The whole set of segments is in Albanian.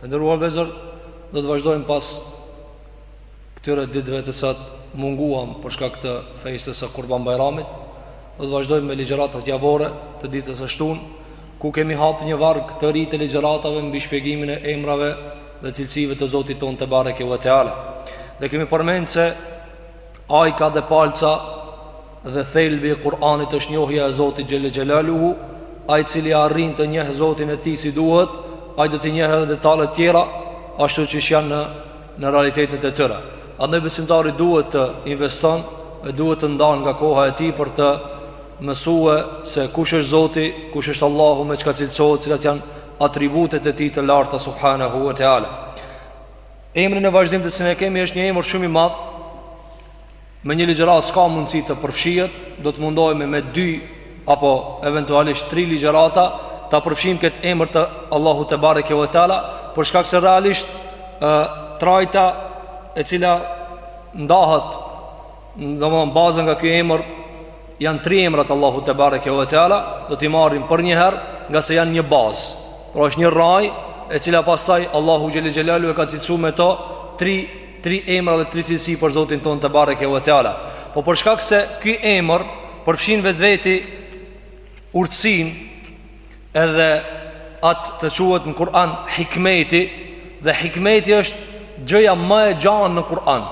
Të nderuar vëllezër, do të vazhdojmë pas këtyre ditëve të cilat munguam për shkak të festës së Kurban Bajramit. Do të vazhdojmë me ligjëratat javore të ditës së shtunë, ku kemi hapë një varg të ri të ligjëratave mbi shpjegimin e emrave dhe cilësive të Zotit tonë tebareke ve teala. Dhe kemi përmendur se ajka dhe palca Dhe thelbi i Kur'anit është njohja e Zotit Xhel-le Xhelaluhu Ai i cili arrin të njehë Zotin e tij si duhet Ai do t'i njehë edhe detajet tjera Ashtu qysh janë në, në realitetet e tyre Andaj besimtari duhet të investon E duhet të ndanë nga koha e tij për të mësue Se kush është Zoti, kush është Allahu me çka cilësohet Cilat janë atributet e tij të larta Subhanehu ve Teala Emri në vazhdim të cilin e kemi është një emër shumë i madh Me një ligjëratë s'ka mundësi të përfshihet, do të mundohemi me dy apo eventualisht tri ligjërata ta përfshijmë këtë emër të Allahut tebareke ve teala, për shkak se realisht ë trajta e cila ndahet domthon baza nga ky emër janë tri emra t'Allahut tebareke ve teala, do t'i marrim për një herë ngase janë një bazë. Pra është një rrajë e cila pastaj Allahu xhel-le xhelaluhu e ka cilësu me to tri Tri emra dhe tri cilësi për Zotin tonë tebareke ve teala Po për shkak se ky emër përfshin vetveti urtësinë edhe atë që quhet në Kur'an hikmeti Dhe hikmeti është gjëja më e gjanë në Kur'an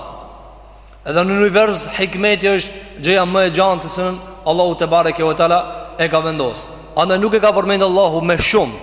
Edhe në univers hikmeti është gjëja më e gjanë të cilën Allahu tebareke ve teala e ka vendosë Andaj nuk e ka përmendë Allahu me shumë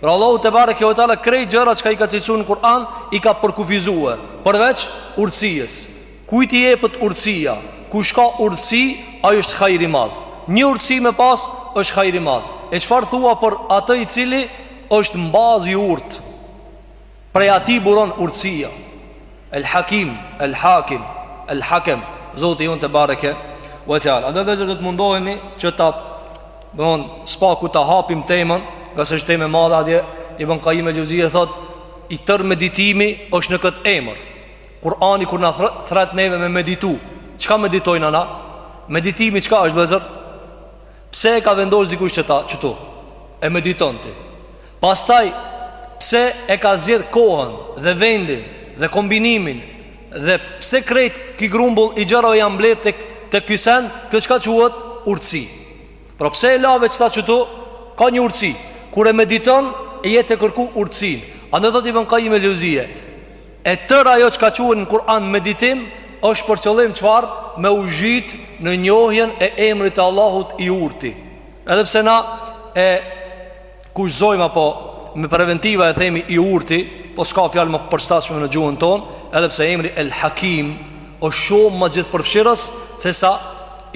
Pra Allahu tebareke ve teala krejt gjërat çka i ka cilësu në Kur'an I ka përkufizue Përveç urtësisë Kujt i jepet urtësia Kush ka urtësi ai është hajr i madh Një urtësi me pas është hajr i madh E çfarë thua për atë i cili është n'bazë i urtë Prej atij buron urtësia El Hakim, El Hakim, El Hakem Zoti jonë tebareke ve teala Andaj vëllezër do të mundohemi që ta domthon s'paku ta hapim temën Ngase është temë e madhe madje Ibn Kajim el Xhevzije thotë I tër meditimi është në këtë emër Kurani kur na thrret neve me meditu Çka meditojmë na? Meditimi çka është vëllezër? Pse e ka vendosë dikush qeta qetu? E mediton ti Pastaj pse e ka zgjedh kohën dhe vendin dhe kombinimin dhe pse krejt ky grumbull i gjërave janë mbledh tek te ky send, kjo çka quhet urtësi. Pra pse e lave qeta qetu? Ka një urtësi. Kur e mediton e je tu e kërku urtësinë. Andaj thotë Ibn Kajim el Xhevzije. E tëra ajo çka quhet në Kur'an meditim është për qëllim çfarë? Me u zhyt në njohjen e emrit të Allahut i urti. Edhe pse na e Kushtëzojmë apo me preventiva e themi i urti, po s'ka fjalë më të përshtatshme në gjuhën tonë, edhe pse emri El Hakim është shumë më gjithëpërfshirës se sa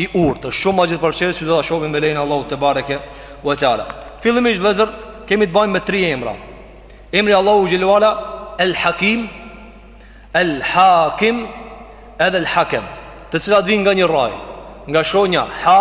i urtë, është shumë më gjithëpërfshirës që do ta shohim me lejen e Allahut tebareke ve teala. Fillimisht vëllezër, kemi të bëjmë me tri emra. Emri i Allahut xhele ve ala El Hakim, El Hakim edhe El Hakem, të cilat vijnë nga një rraj, nga shkronja Ha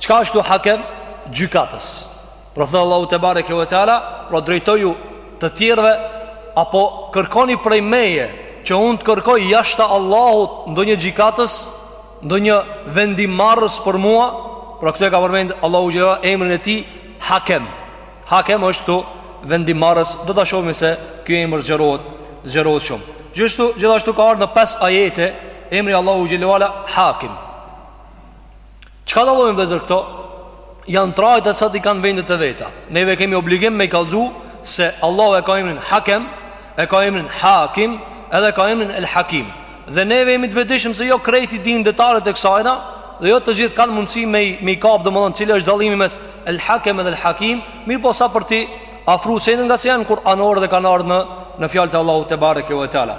Çka është këtu hakem gjykatës Pra thotë Allahu tebareke ve teala Pra drejtoju të tjerve Apo kërkoni prej meje Që unë të kërkoj jashta Allahut Ndonjë gjykatës Ndonjë vendimmarrës për mua Pra këtu e ka përmend Allahu xhele ve ala Emrin e tij hakem Hakem është këtu vendimmarrës Do ta shohmi se ky emër zgjerohet Zgjerohet shumë Gjithashtu, gjithashtu ka ardhë në pesë ajete Emri i Allahut xhele ve ala Hakim Çka dallojnë vllezër këto? Janë trajta sa t'i kanë vendet e veta Neve kemi obligim me i kallxu Se Allahu e ka emrin hakem E ka emrin hakim Edhe ka emrin el hakim Dhe neve jemi të vetëdijshëm se jo krejt i dinë detalet e kësajna Dhe jo të gjithë kanë mundësi me i, me i kap domethënë Cili është dallimi mes el hakem edhe el hakim Mirëpo sa për t'i afru se ngase janë kuranorë dhe kanë ardhë në, në fjalët e Allahut tebareke ve teala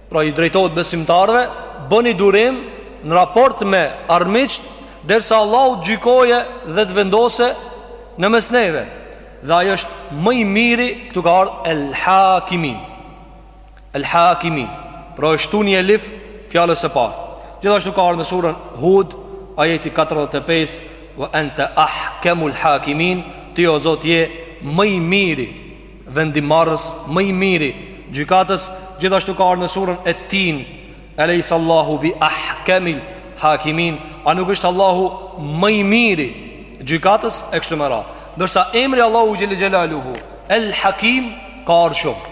Pra u drejtohet besimtarëve, bëni durim në raport me armiqt, derisa Allahu të gjykojë dhe të vendosë në mes neve. Dhe ai është më i miri, këtu ka ardhur El Hakimin. El Hakimin. Pra është shtu një elif fjalës së parë. Gjithashtu ka ardhur në surën Hud, ajeti 45, "Ve ente ahkemul hakimin", ti o Zot je më i miri vendimmarrës më i miri gjykatës gjithashtu ka ardhur në suren et tin elejsallahu bi ahkemil hakimin a nuk është allahu më i miri gjykatës e kështu me radhë ndërsa emri i allahut xhel-le xhelaluhu el hakim ka ardhur shumë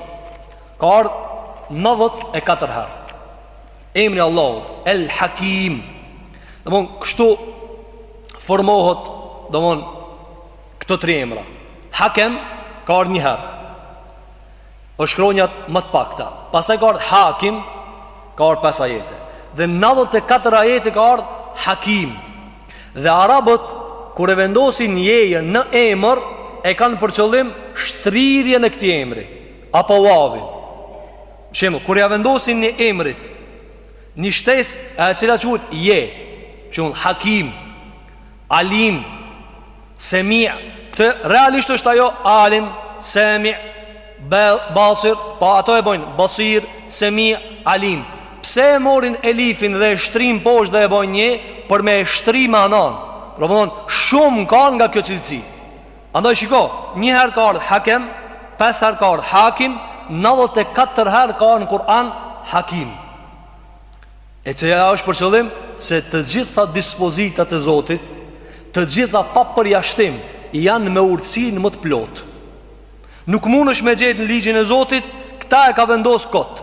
ka ardhur 94 herë emri i allahut el hakim domthon kështu formohet domthon Këto tri emra. Hakem ka ardhur një herë. Është shkronjat më të pakta. Pastaj ka ardhur Hakim, ka ardhur pesë ajete. Dhe në 94 ajete ka ardhur Hakim. Dhe arabët kur e vendosin jejen në emër e kanë për qëllim shtrirjen e këtij emri apo wavin. Shembull, kur ia vendosin një emrit, një shtesë e cila quhet je, shumë Hakim. Alim, Semi' Këto realisht është ajo Alim, Semi' Basir Po ato e bojnë Basir, Semi' Alim Pse e marrin Elifin dhe e shtrijnë poshtë dhe e bojnë një Për me e shtri ma'nan Pra me thonë Shumë kanë nga kjo cilësi Andaj shiko Një herë ka ardhë Hakem Pes herë ka ardhë Hakim Nëntëdhjetë e katër herë ka ardhë në Kur'an Hakim E cila është për qëllim se të gjitha dispozitat e Zotit, të gjitha pa përjashtim, janë me urtësinë më të plotë. Nuk mundesh me gjet në ligjin e Zotit, këta e ka vendosë kot.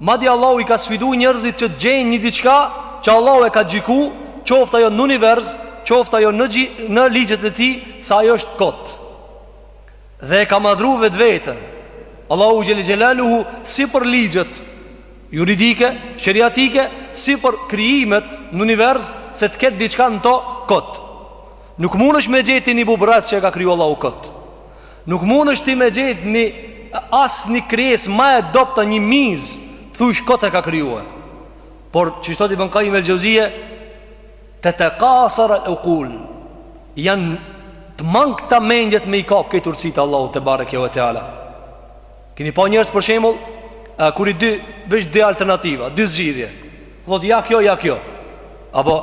Madje Allahu i ka sfidu njerëzit që të gjejnë një diçka që Allahu e ka gjiku, qoftë ajo në univers, qoftë ajo në, në ligjet e tij, se ajo është kot. Dhe e ka madhru vetë veten. Allahu xhel-le xhelaluhu si për ligjet, juridike, sheriatike, si për krijimet në univers, se të ketë diçka në to kot. Nuk mundesh me gjet ti një bubrrec që e ka kriju Allahu kot. Nuk mundesh ti me gjet një asnjë krijesë ma e dobta një mizë, të thush kot e ka krijue. Por, siç thot Ibn Kajim el-Xhevzije, tetekasar el-ukul, janë të mangëta mendjet me i kapë krejt urtësitë e Allahut tebareke ve teala. Keni pa njerëz për shembull, kur i di veç dy alternativa, dy zgjidhje. Thotë ja kjo, ja kjo. Apo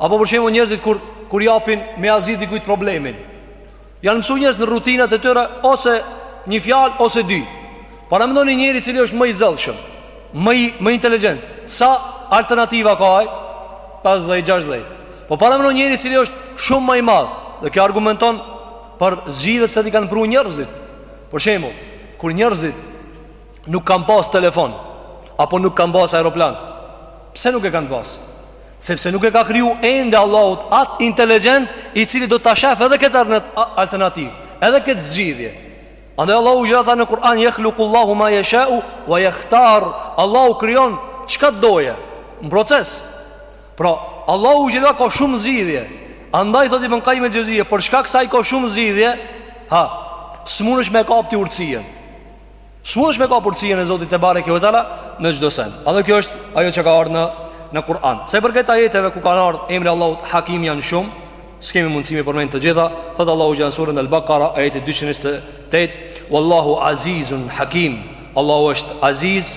apo për shembull njerëzit kur kur japin me ia zgjidh dikujt problemin. Janë mësu njerëzit në rutinat e tyre ose një fjalë ose dy. Paramendoni njeri i cili është më i zellshëm, më i më inteligjent, sa alternativa ka ai? 15-16. Po paramendoni njeri i cili është shumë më i madh dhe kjo argumenton për zgjidhjet se i kanë pru njerëzit. Për shembull, kur njerëzit nuk kanë pas telefon apo nuk kanë pas aeroplan, pse nuk e kanë pas? Sepse nuk e ka kriju ende Allahu at inteligjent i cili do ta shohë edhe këtë alternativë, edhe këtë zgjidhje. Andaj Allahu xhel-le tha në Kur'an yakhluqullahu ma yasha'u wa yakhtar. Allahu krijon çka të dojë në proces. Pra, Allahu xhel-le ve ala ka shumë zgjidhje Andaj, thot Ibn Kajim el-Xhevzije Për shkak se ai ka shumë zgjidhje Ha, s'mundesh me e kap ti urtësinë S'mundesh me e kap urtësinë e Zotit tebareke ve teala Në çdo send Edhe kjo është ajo që ka ardhë në, në Kur'an Sa i përket ajeteve ku ka ardhë emri i Allahut hakim janë shumë S'kemi mundësi me i përmend të gjitha Thotë Allahu xhel-le në suren el-Bekara ajeti 228 Wallahu azizun hakim Allahu është aziz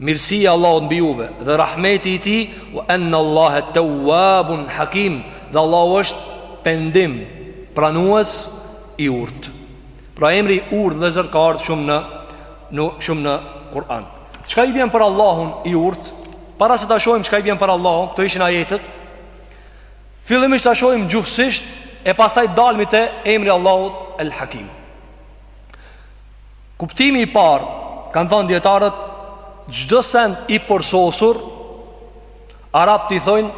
Mirësia e Allahut mbi juve dhe rahmeti i Tij, wa anna Allaha tawwabun hakim, dhe Allahu është pendim pranues i urtë. Pra emri i urtë dhe zot ka ardhë shumë në, në, shumë në Kur'an. Çka i bjen për Allahun i urtë? Para se ta shohim çka i bjen për Allahun, këto ishin ajetet, fillimisht ta shohim gjuhësisht e pastaj dalmi te emri Allahut el Hakim. Kuptimi i parë, kanë thanë dijetarët, çdo send i përsosur arabët i thojnë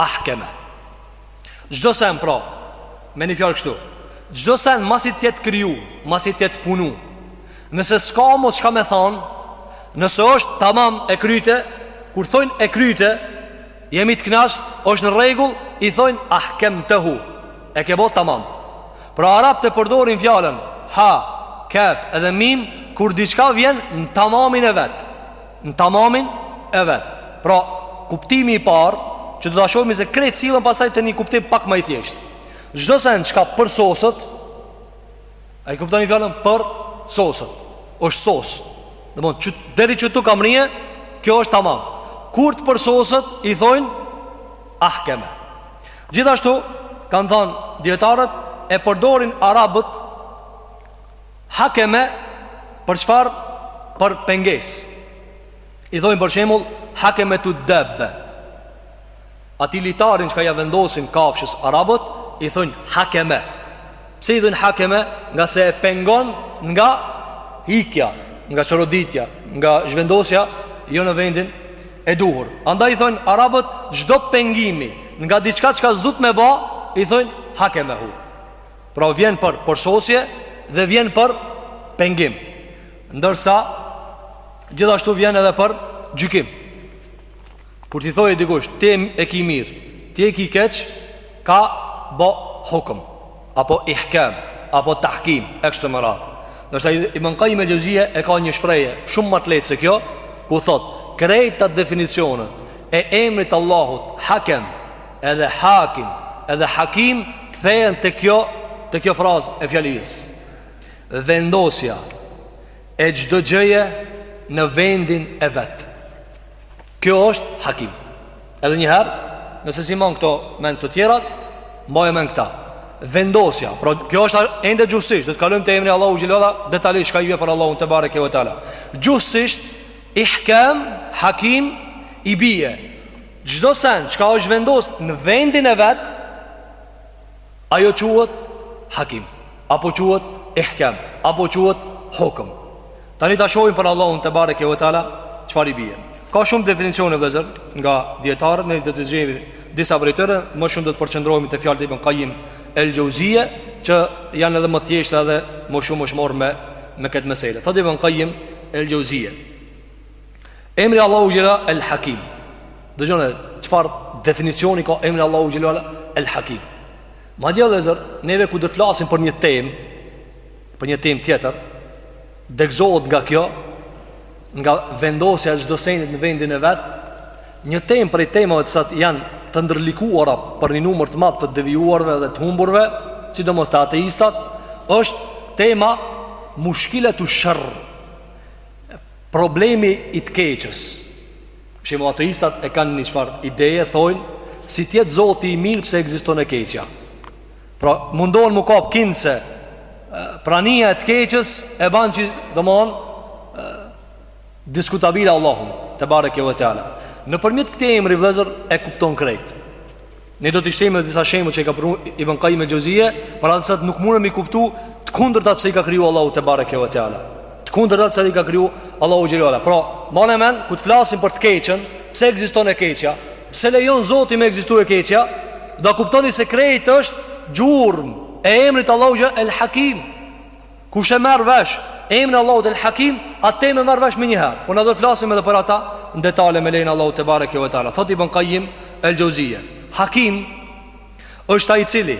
ahkeme. Çdo send pra, me një fjalë kështu, çdo send masi të jetë kriju, masi të jetë punu. Nëse s'ka mo çka me thanë, nëse është tamam e kryte, kur thojnë e kryte, jemi të kënaqt, është në rregull, i thojnë ahkemtehu. E ke bo tamam Pra arabët e përdorin fjalën Ha, kef edhe mim Kur diçka vjen në tamamin e vet Në tamamin e vet Pra kuptimi i parë Që do ta shohmi se krejt sillen pastaj te një kuptim pak ma i thjeshtë Çdo sen çka përsoset A e kuptoni fjalën përsoset është sos Domethënë, deri qëtu ka mbrri e Kjo është tamam Kur të përsoset i thojnë Ahkeme Gjithashtu, kanë thënë dijetarët e përdorin arabët hakeme për çfarë për pengesë. I thojnë për shembull hakemetud dabbe. Atë litarin çka ia vendosin kafshës arabët i thojnë hakeme. Pse i thojnë hakeme ngase e pengon nga hikja, nga çoroditja, nga zhvendosja jo në vendin e duhur. Andaj i thojnë arabët çdo pengimi nga diçka çka s'duhet me ba, i thojnë hakemehu. Pra vjen për përsosje dhe vjen për pengim. Ndërsa gjithashtu vjen edhe për gjykim. Kur t'i thojë dikush ti e ki mirë, ti e ki keq, ka bo hukm, apo ihkem, apo tahkim, e kështu me radhë. Ndërsa Ibn Qayyim el-Jauziyja e ka një shprehje shumë më të lehtë se kjo, ku thotë, krejt definicionet e emrit të Allahut Hakem, edhe Hakim, edhe Hakim kthehen te kjo, te kjo frazë e fjalisë. Vendosja E çdo gjëje në vendin e vet. Kjo është hakim. Edhe një herë, nëse s'i man këto mend këto tjerat, mbaje mend këta. Vendosja, pra kjo është ende gjuhësisht, do të kalojmë te emri Allahu xhelala detalisht çka i bje për Allahun tebareke ve teala. Gjuhësisht ihkam hakim i bie. Çdo sen çka është vendos në vendin e vet, Ajo quhet hakim Apo quhet ihkem Apo quhet hukëm Tani ta shohim për Allahun tebareke ve teala Çfarë i bije Ka shumë definicione vllezër nga dijetarët Ne do t'i zgjedhim disa prej tyre Më shumë do të përqendrohemi te fjalët e Ibn Kajim El Xheuzije Që janë edhe më t'thjeshta edhe më shumë është marrë me, me këtë mesele Thotë Ibn Kajim El Xheuzije Emri Allahu xhel-le El Hakim Dëgjone, çfarë definicioni ka emri Allahu xhel-le El Hakim Madje vllezër, neve ku do flasim për një temë Për një temë tjetër Degzohet nga kjo Nga vendosja e çdo senit në vendin e vet Një temë prej temave t'cilat janë të ndërlikuara Për një numër të madh të devijuarve dhe të humburve Sidomos te ateistat është tema mushkiletu sherr Problemi i të keqës. Shembull ateistat e kanë një farë ideje, thojnë, si t'jetë zoti i mirë pse egziston e keqja. Pra mundohen me kap kinse prania e të keqës e ban që, domethënë, diskutabile Allahun, tebareke ve teala. Nëpërmjet këtij emri vllezër e kupton krejt. Ne do t'i shtjellojmë edhe disa shembuj që i ka pru Ibn Kajim el Xheuzije, por ateistat nuk munen me i kuptu të kundërtat pse i ka kriju Allahu tebareke ve teala. Të kundërtat pse i ka kriju Allahu xhel-le ve ala. Pra, mbane n'mend kur të flasim për të keqën, pse ekziston e keqja? Pse lejon Zoti me ekzistu e keqja? Do ta kuptoni se krejt është gjurmë e emrit Allahu xhel-le el Hakim. Kush e merr vesh emrin e Allahut El Hakim, atë temë merr vesh menjëherë. Po na do të flasim edhe për ata në detale me lejen Allahu tebareke ve teala. Thotë Ibn Kajim El Xheuzije, Hakim është ai i cili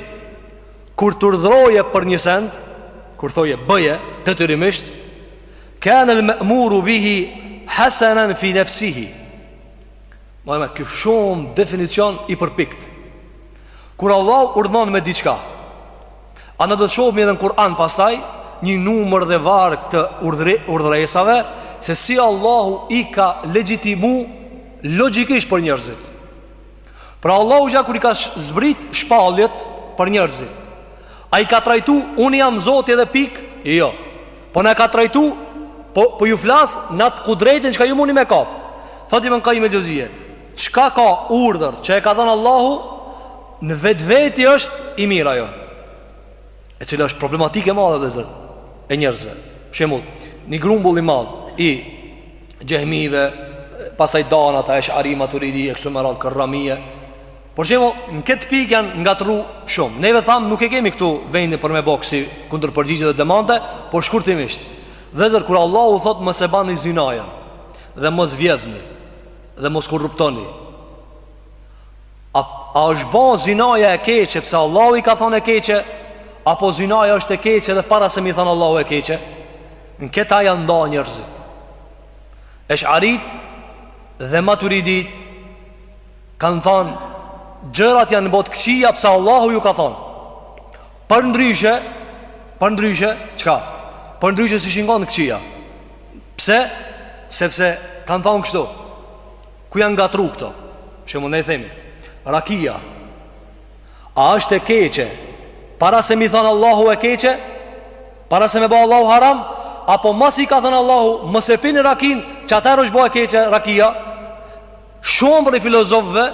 kur t'urdhrojë për një send, kur thojë bëje detyrimisht, kanë el ma'muru bihi hasanan fi nafsihi. Mbane ky shumë definicion i përpiktë Kur Allahu urdhnon me diçka E na do të shofmi edhe në Kur'an pastaj Një numër dhe varg të urdhre, urdhëresave Se si Allahu i ka legjitimu Logjikisht për njërzit Pra Allahu xhel-le kur i ka zbrit shpalljet për njërzit A i ka trajtu Unë jam zoti edhe pikë Jo Po na ka trajtu Po, po ju flas në atë drejtim çka ju muni me kap Thotë Ibn Kajim el Xheuzije Çka ka urdhër që e ka dhënë Allahu Në vetveti është i mirë ajo. E cila është problematikë e madhe vëllazër e njerëzve. Shembull, një grumbull i madh i xehmive, pastaj danë ata esh'ari maturidi e kështu me radhë kerramije. Por shembull në këtë pikë janë ngatru shumë. Neve thamë nuk e kemi këtu vendin për me bo si kundërpërgjigje dhe demante, por shkurtimisht. Vëllazër kur Allahu thotë mos e bani zinanë dhe mos vjedhni dhe mos korruptoni. A, a është ba zinaja e keqe pse Allahu i ka thonë e keqe Apo zinaja është e keqe dhe para se me i thonë Allahu e keqe Në këtë janë nda njerëzit Esharitë dhe maturiditë Kanë thonë Gjërat janë bo të këqija pse Allahu ju ka thonë Përndryshe Përndryshe çka? Përndryshe s'ishin kon të këqija Pse? Sepse kanë thonë kështu Ku janë ngatrru këto? Shembull ne themi Rakia A është e keqe Para se me i thënë Allahu e keqe Para se me e ba Allahu haram Apo masi i ka thënë Allahu Mos e pini rakinë Që atëherë është bo e keqe rakia Shumë prej filozofëve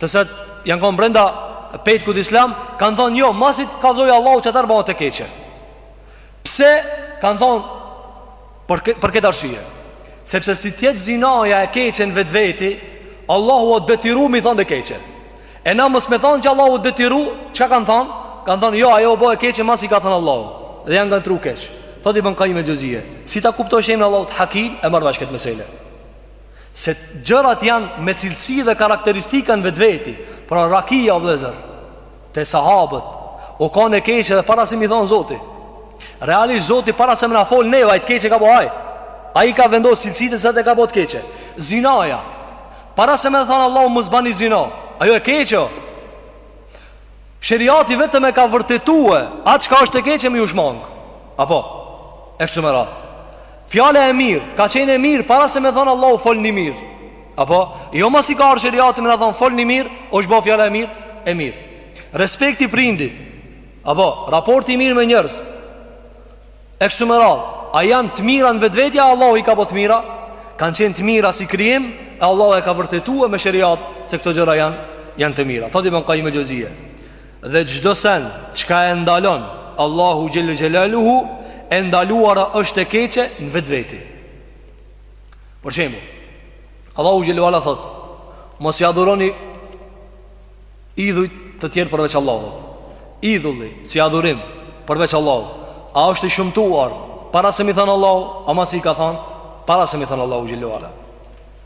Të cilët janë konë brenda Pejtë këtë islam Kanë thënë jo Masi kallzoi Allahu që atëherë u bo e keqe Pse kanë thënë Për, kë, për këtë arsye Sepse si të jetë zinaja e keqe n'vetveti Allahu o detyru me i thonë e keqe E na mos me thonë që Allahu o detyru Çka kanë thonë? Kanë thonë jo ajo o bo e keqe masi i ka thonë Allahu Dhe janë ngatrru keq Thotë Ibn Kajim el-Xhevzije Si ta kuptosh emrin e Allahut El-Hakim e merr vesh këtë mesele Se gjërat janë me cilësi dhe karakteristika n'vetveti Pra rakia vllezër Te sahabët U kan e keqe dhe para se me i thonë zoti Realisht zoti para se me na folë neve Ai të keqe e ka bo ai Ai ka vendosë cilësitë se atë e ka bo të keqe Zinaja Para se me thonë Allahu mos bani zina Ajo e keqe Sheriati vetëm e ka vërtetue Atë çka është e keqe me iu shmangë Apo E kështu me ra Fjala e mirë, ka qenë e mirë para se me thonë Allahu folni mirë. Apo, jo masi ka ardhë sheriati me na thonë folni mirë, osht bo fjala e mirë, e mirë. Respekti i prindit, apo, raporti i mirë me njerëz, e kështu me radhë, a janë të mira në vetveti, Allahu i ka bo të mira, kanë qenë të mira si krijim, e Allahu e ka vërtetue me sheriat se këto gjëra janë, janë të mira. Thotë Ibn Kajim el-Xhevzije, Dhe çdo send çka e ndalon Allahu xhelle xhelaluhu e ndaluara është e keqe në vetveti. Për shembull, Allahu xhelle ue ala thotë: Mos i adhuroni idhujt të tjerë përveç Allahut. Idhulli si adhurim përveç Allahut. A është i shumtuar para se me i thënë Allahu, a masi i ka thënë para se me i thënë Allahu xhelle ue ala.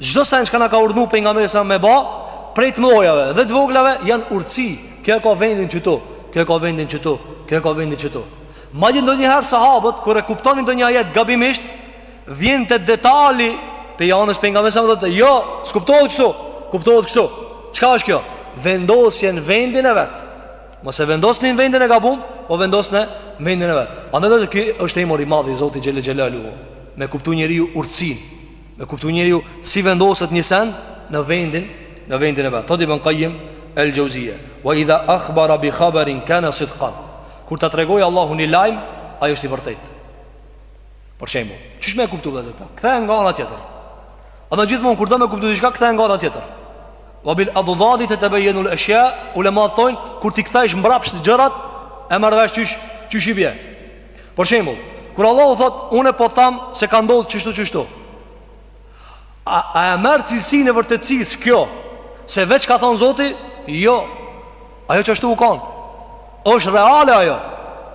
Çdo send çka na ka urdhnu pejgamberi sa me ba, prej të mëdhajave dhe të voglave janë urtësi. Kjo e ka vendin qëtu. Kjo e ka vendin qëtu. Kjo e ka vendin qëtu. Madje ndonjëherë sahabët kur e kuptonin ndonjë ajet gabimisht, vinte detali prej anës pejgamberit sa thotë, "Jo, s'kuptohet kështu. Kuptohet kështu." Çka është kjo? Vendosje në vendin e vet. Mos e vendosni në vendin e gabum, po vendosni në vendin e vet. Andaj kjo është emër i madh i Zotit xhelle xhelaluhu. Me kuptu njeriu urtësinë. Me kuptu njeriu si vendoset një send në vendin, në vendin e vet. Thotë Ibn Qayyim el-Jauziyja, "Wa idha akhbara bi khabarin kana sidqan." Kur ta tregoj Allahu një lajm, ai është i vërtetë. Për shembull, qysh me e kuptu vllezër këta? Ktheje nga ana tjetër. Edhe gjithmonë kur do me kuptu diçka, ktheje nga ana tjetër. Wa bil addadi tatabayanu al-ashya, ulama thonë, kur t'i kthesh mbrapsht gjërat, e marr vesh qysh, qysh i bie. Për shembull, kur Allahu thot, unë po tham se ka ndodh qështu qështu. A a e merr cilësinë e vërtetësisë kjo? Se veç ka thon Zoti, jo. Ajo qashtu u kon. Është reale ajo.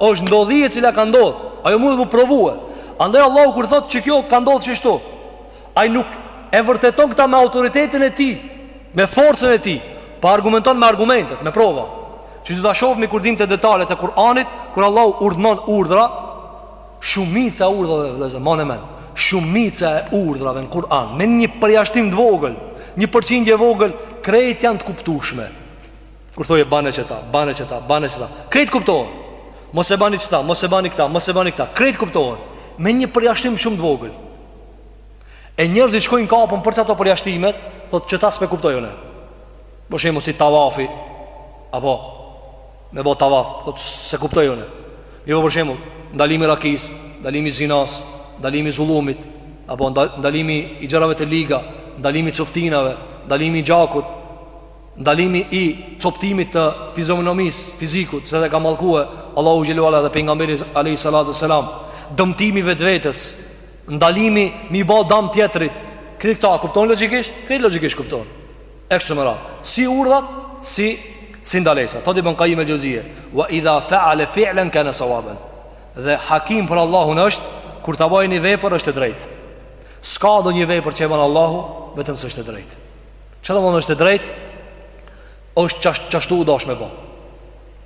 Është ndodhi e cila ka ndodh. Ajo mundet m'u provue. Andaj Allahu kur thot që kjo ka ndodh qështu. Ai nuk e vërteton këta me autoritetin e tij, me forcën e tij, po argumenton me argumentet, me prova. Që do ta shofmi kur vimë te detalet e Kur'anit, kur Allahu urdhnon urdhra, shumica e urdhrave vllezër, mane në mend, shumica e urdhrave në Kur'an, me një përjashtim të vogël, një përqindje vogël, krejt janë të kuptueshme. Kur thoje bane qeta, bane qeta, bane qeta Krejt kuptohen Mos e bani qeta, mos e bani këta, mos e bani këta Krejt kuptohen Me një përjashtim shumë të vogël E njerëzit shkojnë kapen për qato përjashtimet, thotë qeta s'pe kuptoj unë. Për shembull si tavafi apo me bo tavaf, thotë s'e kuptoj unë. Jo për shembull, ndalimi i rakisë, ndalimi i zinasë, ndalimi i zullumit, apo ndalimi i gjërave të liga, ndalimi i coftinave, ndalimi i gjakut, ndalimi i coptimit të fizionomisë, fizikut, se e ka mallkue Allahu Xhele ue ala dhe pejgamberi a.s. Dëmtimi i vetvetes, Ndalimi me i bo dam tjetrit Krejt këta a kuptohen logjikisht? Krejt logjikisht kuptohen E kështu me radhë Si urdhrat, si, si ndalesa Thot Ibn Qayyim el-Jauziyja Wa idha faale fi'len kene sawaben Dhe hakim për Allahun është Kur ta baj një vepër është e drejt S'ka ndonjë vepër që e ban Allahu Vetëm se është e drejt Çka domthon është e drejt Është qash qashtu u dash me bo.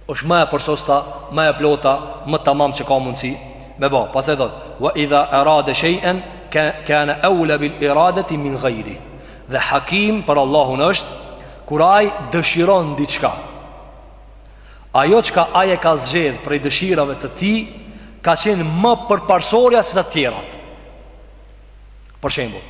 Është ma e përsosta, ma e plota, më tamam që ka mundësi me bo. Pastaj thot: "Wa idha arada shay'an kana awla bil iradati min ghayri." Dhe hakim për Allahun është kur ai dëshiron diçka. Ajo çka ai e ka zgjedh prej dëshirave të tij ka qenë më përparësorja se sa të tjerat. Për shembull,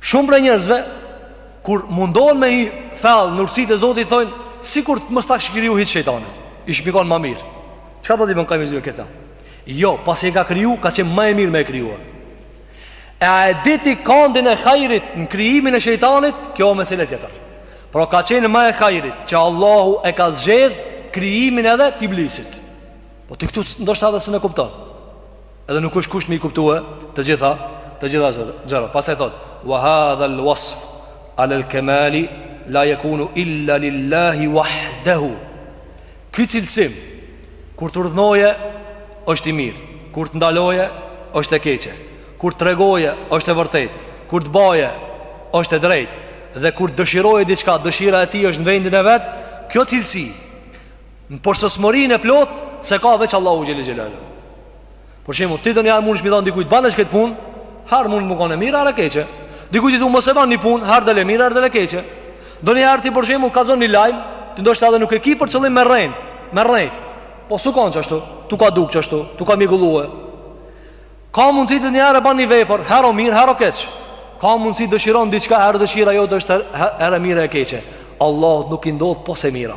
Shumë prej njerëzve kur mundohen me hi thell n'urtësitë e Zotit thonë sikur të mos ta kish kriju hiç shejtanin, ish me kon ma mirë. Çka do të bën kemi zgjuar këta? Jo, pasi e ka kriju, ka qenë ma e mirë me e kriju. E a e di ti kandin e hajrit në krijimin e shejtanit? Kjo është mesele tjetër. Por ka qenë ma e hajrit që Allahu e ka zgjedh krijimin edhe të Iblisit. Po ti këtu ndoshta edhe s'un e kupton. Edhe nuk është kusht me i kuptue të gjitha, të gjitha gjëra. Pastaj thot: "Wa hadha al-wasf ala al-kamal la yakunu illa lillahi wahdahu." Ky cilësim kur të urdhnoje është i mirë, kur të ndaloje është e keqe, kur të tregoje është e vërtetë, kur të baje është e drejtë dhe kur të dëshiroje diçka, dëshira e tij është në vendin e vet. Kjo cilësi Në përsosmërinë e plot s'e ka veç Allahu xhele xhelaluhu. Për shembull, ti ndonjëherë mundesh me i thonë dikujt bane këtë punë, herë mund me kon e mirë herë e keqe. Dikujt i thu mos e ban një punë, herë del e mirë herë del e keqe. Ndonjëherë ti për shembull kallzon një lajm, ti ndoshta edhe nuk e ke për qëllim me rrein, me rrein. Po s'u kanë qashtu, t'u ka duk qashtu, t'u ka mjegullue. Ka mundësi ndonjëherë bën një vepër, herë o mirë, herë o keq. Ka mundësi dëshiron diçka, herë dëshira jote është herë mirë e keqe. Allahut nuk i ndodh pos e mira.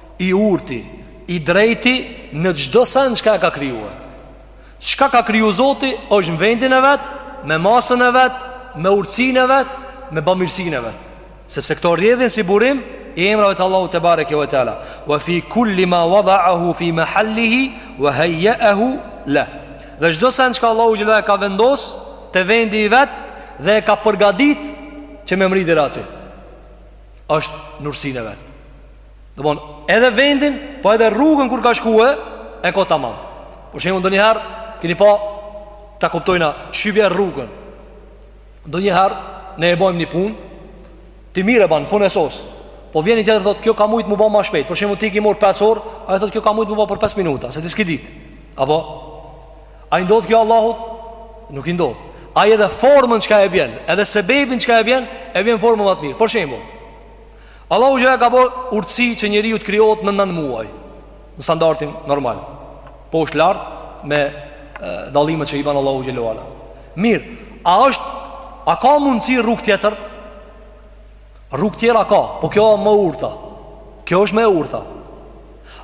I urti, i drejti në çdo send çka e ka krijuar. Çka ka kriju Zoti është në vendin e vet, me masën e vet, me urtësinë e vet, me bamirësinë e vet. Sepse këto rrjedhin si burim i emrave të Allahut tebareke ve teala. Wa fi kulli ma wada'ahu fi mahallihi wa hayya'ahu lah. Dhe çdo send çka Allahu xhele e ka vendos te vendi i vet dhe e ka përgatit që me mrri deri aty. Është n'urtsinë e vet. Do me thonë, edhe vendin, po edhe rrugën kur ka shkue, e ko tamam. Për shembull ndonjëherë, kini pa, ta kuptojna, qysh e bje rrugën. Ndonjëherë, ne e bojmë një punë, ti mirë e ban, n'fun e sos. Po vjen një tjetër thotë, kjo ka mujtë mu ba ma shpejt, për shembull ti e ki marrë 5 orë, ai thotë, kjo ka mujtë mu ba për 5 minuta, se ti s'ki ditë. Apo, a i ndodh kjo Allahut? Nuk i ndodh. Ai edhe formën çka e bjen, edhe sebebin çka e bjen, e bjen n'formën ma të mirë. Për shembull, Allahu xhele ala ka bërë urtësi që njeriu të krijohet në 9 muaj në standardin normal. Po poshtë-lart me dallimet që i ban Allahu xhele ala. Mirë, a është a ka mundësi rrugë tjetër? Rrugë tjera ka, po kjo është më e urta. Kjo është më e urta.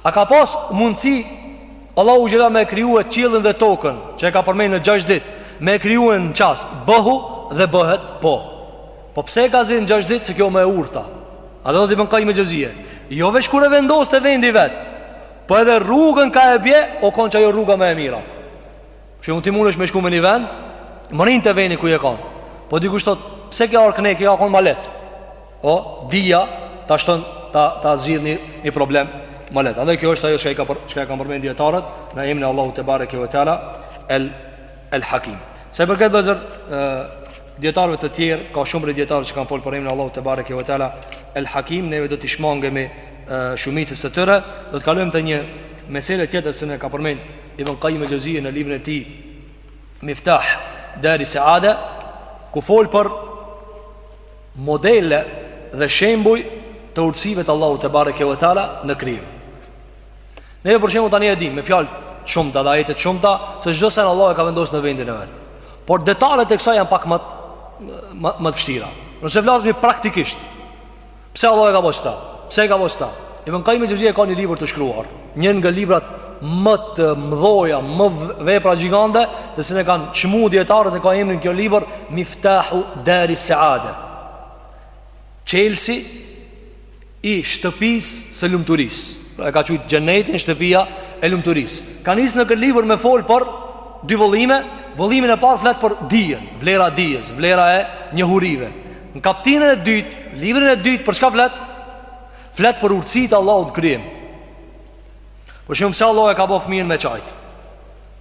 A ka pas mundësi Allahu xhele ala me e krijue qiellin dhe tokën, që e ka përmend në 6 ditë, me e krijue në çast bëhu dhe bëhet po. Po pse e ka zgjedh në 6 ditë se kjo më e urta? A e dhe thot Ibn Qayyim el-Xhevzije: Jo veç kur e vendos te vendi i vet. Po edhe rrugën ka e bje, o kon qajo rruga më e mira. Për shembull ti mundesh me shku me një vend, mrrin te vendi ku je kon. Po dikush thot, pse ke ardh knena, knena kon më lehtë. O dija ta shton ta ta zgjidh një, një problem më lehtë. Andaj kjo është ajo që ai ka për, që ka përmend dietarët në emrin e Allahut tebareke ve teala el el hakim. Sa i përket bazë Dijetarëve të tjerë, ka shumë prej dijetarëve që kanë folë për emrin e Allahut tebareke ve teala El Hakim, neve do t'i shmangemi shumicës së tyre, do të kalojmë te një mesele tjetër cilën e ka përmend Ibn Kajim el-Xhevzije në librin e tij Miftah Dari Saada, ku fol për modele dhe shembuj të urtësive të Allahut tebareke ve teala në krijim. Ne për shembull tani e dim Me fjalë shumta dhe ajete shumta Se çdo sen Allah e ka vendos në vendin e vet Por detalet e kësaj janë pak më Më të vështira Nëse flasmi praktikisht Pse Allahu e ka bo këta Pse e ka bo këta Ibn Kajim el-Xhevzije e ka një libër të shkruar Një nga librat më të mdhoja Më vepra gjigante Të cilën e kanë çmu dijetarët e ka emrin kjo libër Miftahu Dari Seade Çelsi i shtëpisë së lumturisë. E ka qujt xhenetin shtëpia e lumturisë. Ka nis në këtë libër me fol për dy vëllime, vëllimin e parë flet për dijen, vlera e dijes, vlera e njohurive. Në kaptinën e dytë, librin e dytë për çka flet? Flet për urtësitë e Allahut në krijim. Për shembull, pse Allahu e ka ba fëmijën me çajt?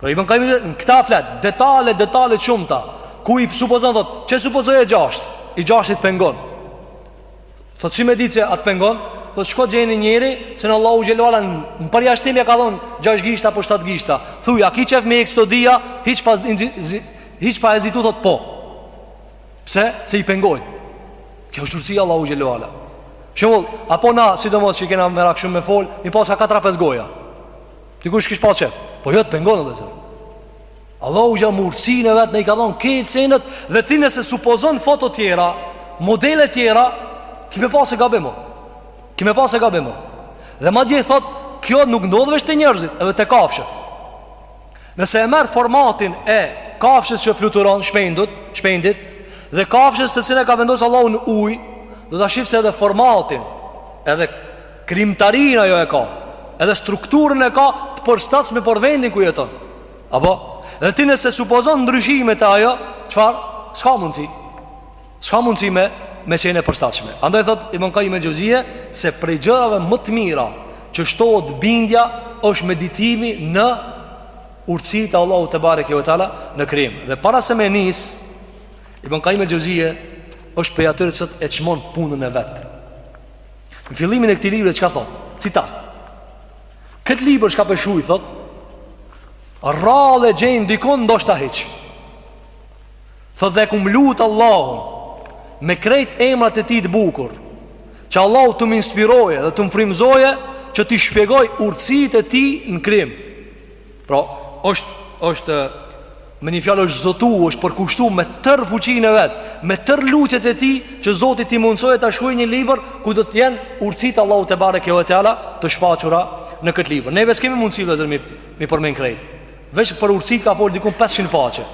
Pra Ibn Kajimi në këta flet Detale, detale shumta Ku i supozon, thot, që supozoje gjasht I gjashti të pengon Thot, si me dit që të pengon Thot, shko gjeni njeri Cilin Allahu xhele ve ala në përjashtim ia ka dhon Gjasht gishta apo shtat gishta Thuj, a ki qef me eksto dhia Hiç pa, inzi, zi, hiç pa hezitu, thot, po Pse, se i pengon Kjo është urtësia e Allahut xhele ve ala Shumë, apo na, sidomos që e kena merak shumë me fol Me i pas ka 4-5 goja Dikush kish pas qef Po jo të pengon o vezër Allahu gja me urtësinë e vet na i ka dhonë Krejt senet dhe ti nëse supozon foto tjera Modele tjera Ki me pa se gabim o Ki me pa se gabim o Dhe madje thot Kjo nuk ndodh veç te njerzit edhe te kafshët Nëse e merr formatin e kafshës që fluturon shpendut, shpendit Dhe kafshës të cilën e ka vendos Allahu në uj Do ta shifsh se edhe formatin Edhe Krijimtarinë ajo e ka Edhe strukturën e ka të përshtatshme për vendin ku jeton Apo Dhe ti nëse supozon ndryshime te ajo Çfar? S'ka mundësi S'ka mundësi me Me qen e përshtatshme Andaj thot Ibn Kajim el-Xhevzije Se prej gjërave më të mira Që shtohet bindja është meditimi në Urtësitë e Allahut tebareke ve teala Në krijim Dhe para se me nis Ibn Kajim el-Xhevzije është prej atyre cilët e çmon punën e vet. Në fillimin e këtij libri çka thot? Citat. Kët libër çka po e shkruj thot? Rrallë gjen dikun ndoshta hiç. Thot dhe e kum lut Allahun me krejt emrat e tij të bukur. Që Allahu të më inspiroje dhe të më frimzoje që t'i shpjegoj urtësitë e tij në krijim. Pra, është, është, me një fjalë është zotu, është përkushtu me tërë fuqinë e vet, me tërë lutjet e tij, që Zoti t'i mundësoje ta shkruj një libër, ku do të jenë urtësitë e Allahut tebareke ve teala, të shfaqura në këtë libër. Neve s'kemi mundësi vllezër mi, mi përmend krejt. Veç për urtësitë ka fol dikun 500 faqe.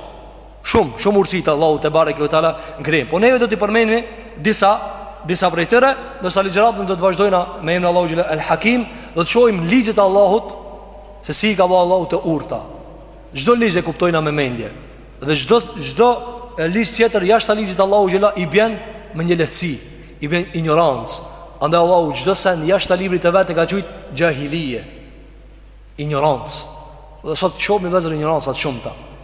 Shumë, shumë urtësitë e Allahut tebareke ve teala në krijim. Po neve do t'i përmenmi disa, disa prej tyre, ndërsa ligjeratën do ta vazhdojna me emnin e Allahut xhele El Hakim, do të shojmë ligjet e Allahut, Se si i ka ba Allahu të urta Çdo ligj e kuptojna me mendje Dhe çdo, çdo ligj tjetër Jashta ligjit Allahu xhele i bjen Me një lehtësi I bjen injorancë Andaj Allahu çdo send jashta librit të vet E ka qujt xhahilije Injorancë Dhe sot shohmi vllezër injorancat e shumta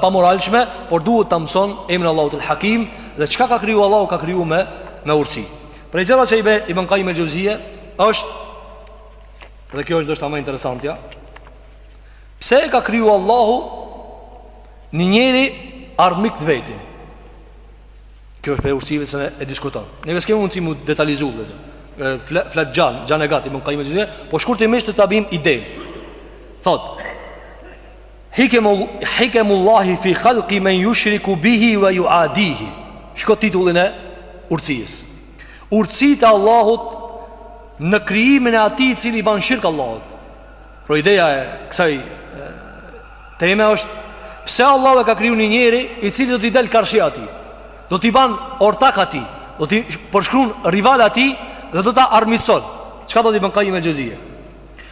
pamoralshme, por duhet ta mëson emrin e Allahut El Hakim dhe çka ka kriju Allahu ka kriju me me urtësi. Prej gjërave që i bje Ibn Kajim Xhevzije është dhe kjo është ndoshta ma interesantja. Pse e ka kriju Allahu një njeri armik të vetin? Kjo është prej urtësive që e diskuton. Neve s'kemi mundësi mu detalizu vllezër. Flet, flet gjan, gjan e gjat Ibn Kajim Xhevzije, po shkurtimisht të ta bim idenë. Thotë, Hikemullahi fi khalki men jushriku bihi ve juadihi Shko titullin e urtësisë Urtësitë e Allahut në krijimin e atij i cili i ban shirk Allahut Pra ideja e kësaj teme është Pse Allahu e ka kriju një njeri i cili do t'i del karshi atij Do t'i ban ortak atij Do t'i përshkrun rival atij dhe do ta armiqëson Çka thotë Ibn Kajim el Xhevzije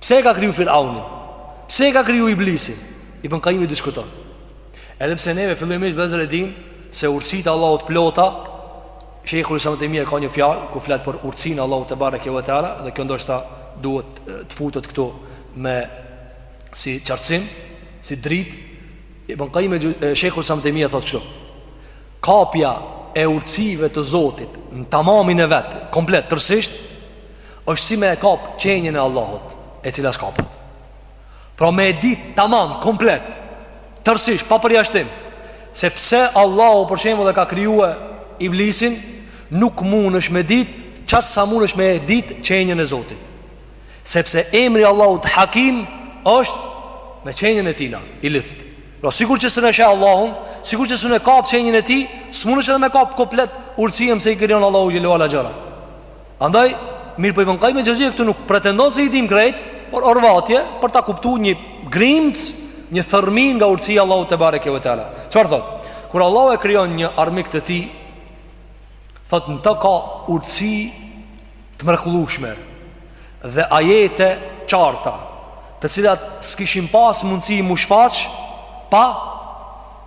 Pse e ka kriju Firaunin? Pse e ka kriju Iblisin? Ibn Kajimi diskuton. Edhe pse neve fillimisht vllezër e dim se urtësitë e Allahut të plota, Shejhul Islam Ibn Tejmija ka një fjalë ku flet për urtësinë e Allahut tebareke ve teala dhe kjo ndoshta duhet të futet këtu me si qartësim, si dritë. Ibn Kajimi Shejhul Islam Ibn Tejmija thotë kështu. Kapja e urtësive të Zotit në tamamin e vet, komplet tërësisht është si me e kap qenjën e Allahut, e cila s'kapet. Pra me e dit tamam komplet, tërësisht pa përjashtim, se pse Allahu për shembull e ka krijue iblisin, nuk mundesh me dit qaq sa mundesh me e dit qenjën e Zotit. Sepse emri i Allahut Hakim është me qenjën e tina, i lidh. Pra sikur që s'un e sheh Allahun, sikur që s'un e kap qenjën e tij, s'mundesh edhe me kap komplet urtësinë se i krijon Allahu xhele ve ala gjëra. Andaj, mirëpo Ibn Kajim el Xhevzije këtu nuk pretendon se i dim krejt Por orvatje për ta kuptu një grimc Një thërmi nga urtësia e Allahut tebareke ve teala Çfarë thot? Kur Allahu e krijon një armik të tij Thot në të ka urtësi të mrekullueshme Dhe ajete të qarta Të cilat s'kishin pas mundësi m'u shfaq Pa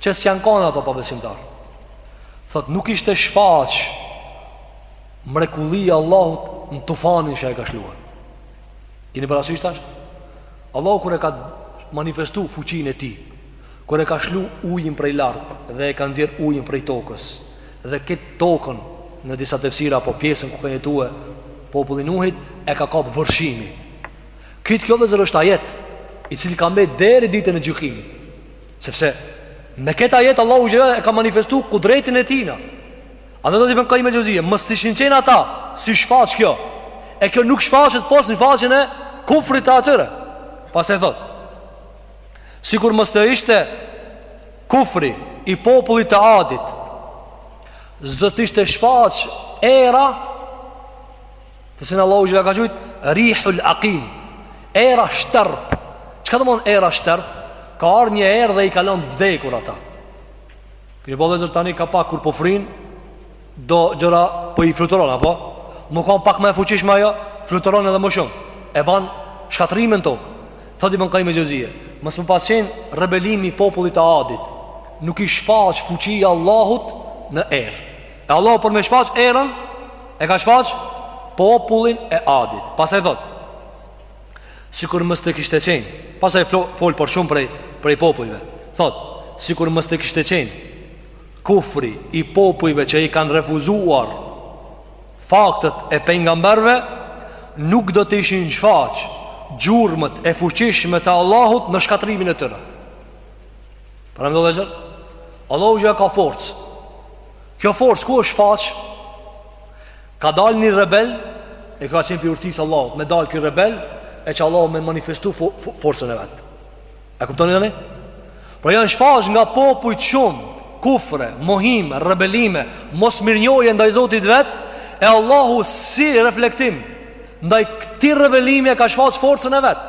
Që s'janë kanë ato pabesimtarë Thot nuk ishte shfaq Mrekullia e Allahut në tufanin që e ka shlue Keni parasysh tash? Allahu kur e ka manifestu fuqinë e tij Kur e ka shlu ujin prej lart Dhe e ka nxjerr ujin prej tokës Dhe këtë tokën në disa tefsira Po pjesën ku ka jetue populli i Nuhit E ka kap vërshimi Këtë kjo vëllezër është ajet I cili ka mbe deri ditën e gjykimit Sepse me këtë ajet Allahu xhele e ka manifestu kudretin e tina. A do të thotë Ibn Kajim el Xhevzije, mos t'ishin qenë ata, s'ish shfaq kjo. E kjo nuk shfaqet pos në shfaqjen e kufrit të atyre. Pastaj thot. Sikur mos të ishte kufri i popullit të Adit, s'do të ishte shfaq era Të cilën Allahu xhele e ka qujt Rihul Akim Era shterpë Çka domethanë era shterpë? Ka ardh një erë dhe i ka lan të vdekur ata Keni pa vëllezër tani ka pak kur po fryn Do gjëra po i fluturon apo? Me kanë pak ma e fuqishme ajo Fluturon edhe më shumë E ban shkatërrim në tokë Thot Ibn Kajim el Xhevzije Mos me pas qenë rebelimi i popullit të Adit Nuk ish shfaq fuqia e Allahut në erë E Allahu për me shfaq erën E ka shfaq popullin e Adit Pastaj thot Sikur mos të kishte qenë Pastaj fol për shumë prej, prej popujve Thot Sikur mos të kishte qenë Kufri i popujve që i kanë refuzuar Faktet e pejgamberëve Nuk do të ishin shfaq Gjurmët e fuqishme të Allahut në shkatërrimin e tyre Paramendo vëllezër Allahu xhele ka forcë Kjo forcë ku është shfaq Ka dal një rebel E ka qenë prej urtësisë Allahut Me dal ky rebel E që Allahu me manifestu fo, fo, forcën e vet E kuptoni tani Pra janë shfaq nga popujt shumë Kufre, mohime, rebelime Mosmirënjohje ndaj Zotit vet E Allahu si reflektim Ndaj këtij rebelimi e ka shfaq forcën e vet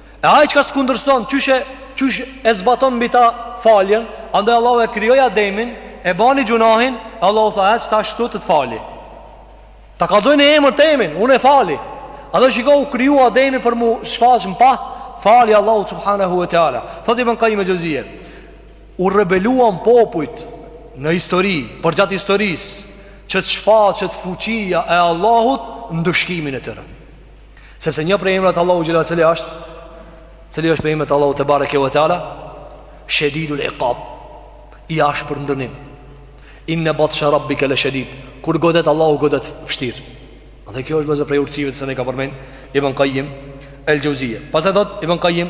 E ai çka s'kundërshton, qysh e qysh e zbaton mbi ta faljen, andaj Allahu e krijoi Ademin, e bani gjunahin, Allahu tha ec tash këtu të të fali. Ta kallzoj ni emër temin, unë e fali. Andaj shiko u kriju Ademi për m'u shfaq më pa fali Allahu subhanahu wa taala. Thot Ibn Kajim el-Xheuzije, u rebeluan popujt në histori, përgjatë historisë, që të shfaqet fuqia e Allahut në ndëshkimin e tyre. Sepse një prej emrave t'Allahut xhele ve ala Cili është Cili është prej emrave t'Allahut tebareke ve teala Shedidul ikab I ashpër në dënim Inne batshe rabbike le shedid Kur godet Allahu godet vështirë Dhe kjo është pjesë prej urtësive që e ka përmend Ibn Kajim el-Xheuzije Pastaj thot Ibn Kajim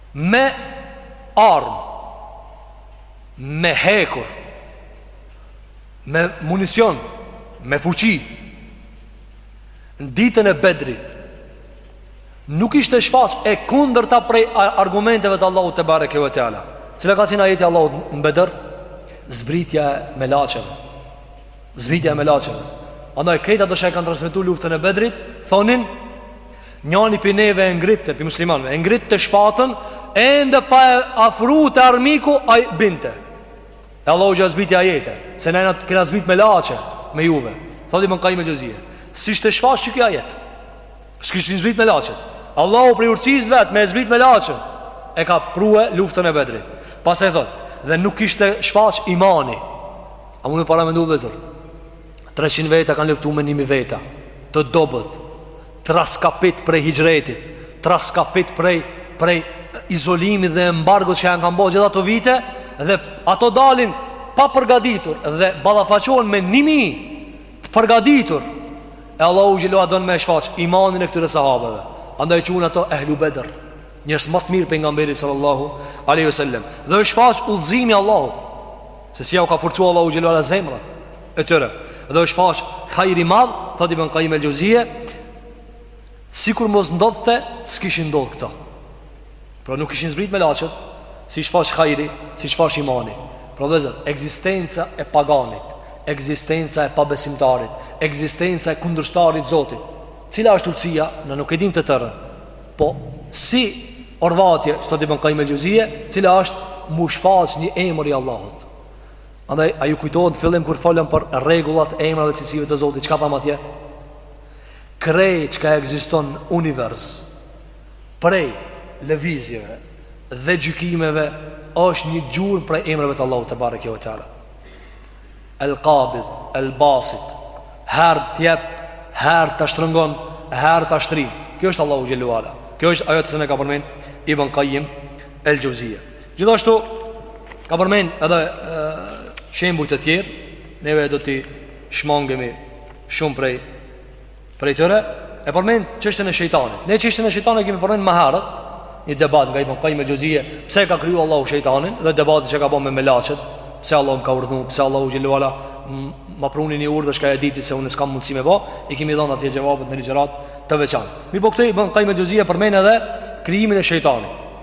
Me armë Me hekur Me municion Me fuqi Në ditën e Bedrit Nuk ishte shfaq e kundërta prej argumenteve të Allahut tebareke ve teala Cila ka qenë ajeti i Allahut në Bedr Zbritja e melaqeve Zbritja e melaqeve Andaj krejt ata që e kanë transmetu luftën e Bedrit Thonin Njani prej neve e ngritte, prej muslimanve, e ngritte shpatën, ende pa u afru te armiku, ai binte. E Allahu ja zbriti ajete, se na kena zbrit melaqe, me juve. Thot Ibn Kajim el-Xheuzije. S'ishte shfaq ky ajet, s'kishte zbrit melaqe. Allahu prej urtësisë vet, me i zbrit melaqe. E ka pru luftën e Bedrit. Pastaj thot, dhe nuk ishte shfaq imani. A muni me paramendu vllezër. 300 veta kanë luftu me 1000 veta të dobët t'raskapit prej hixhretit, t'raskapit prej, prej izolimit dhe embargos që jau kanë bo gjith ato vite, dhe ato dalin pa përgaditur dhe ballafaqohen me ni mi të përgaditur, e Allahu xhele ve ala don me e shfaq imanin e këtyre sahabeve. Andaj quhen ato ehlu Bedër, njerëz më të mirë Pejgamberit sallallahu alejhi ve selem. Dhe është shfaq udhëzimi i Allahut, se si jau ka forcu Allahu xhele ve ala zemrat. e tyre dhe është shfaq hajri i madh thot Ibn Kajim el-Xheuzije sikur mos ndodhte s'kishin ndodh këto pra nuk kishin zbrit melaqet s'ish shfaq hajri s'ish shfaq imani pra vllezër ekzistenca e paganit ekzistenca e pabesimtarit ekzistenca e kundërshtarit t'Zotit cila është urtësia na nuk e dim të tërën po si orvatje thot Ibn Kajim el-Xheuzije cila është m'u shfaq një emër i Allahut Andaj, a ju kujtohet në fillim kur folëm për rregullat e emrave dhe cilësive të Zotit, çka thamë atje? Krejt çka ekziston në univers, prej lëvizjeve dhe gjykimeve, është një gjurmë prej emrave të Allahut tebareke ve teala. El Kabid, El Basit, herë të jep, herë ta shtrëngon, herë ta shtrin. Ky është Allahu xhel-le ve ala. Kjo është ajo që ne ka përmend Ibn Kajjim El Xheuzije. Gjithashtu ka përmend edhe shembuj të tjerë, neve do t'i shmangemi shumë prej prej tyre, e përmend çështjen e shejtanit. Ne çështjen e shejtanit e kemi përmend më herët, një debat nga Ibn Kajjim el-Xheuzije, pse e ka kriju Allahu shejtanin dhe debati që ka ba me melaçet, pse Allahu m'ka urdhnu, pse Allahu xhel-le ve ala ma pruni një urdhër që e diti se unë s'kam mundësi me ba, i kemi dhan atje xhevapet në ligjëratë të veçantë. Mirëpo këtu Ibn Kajjim el-Xheuzije përmend edhe krijimin e shejtanit.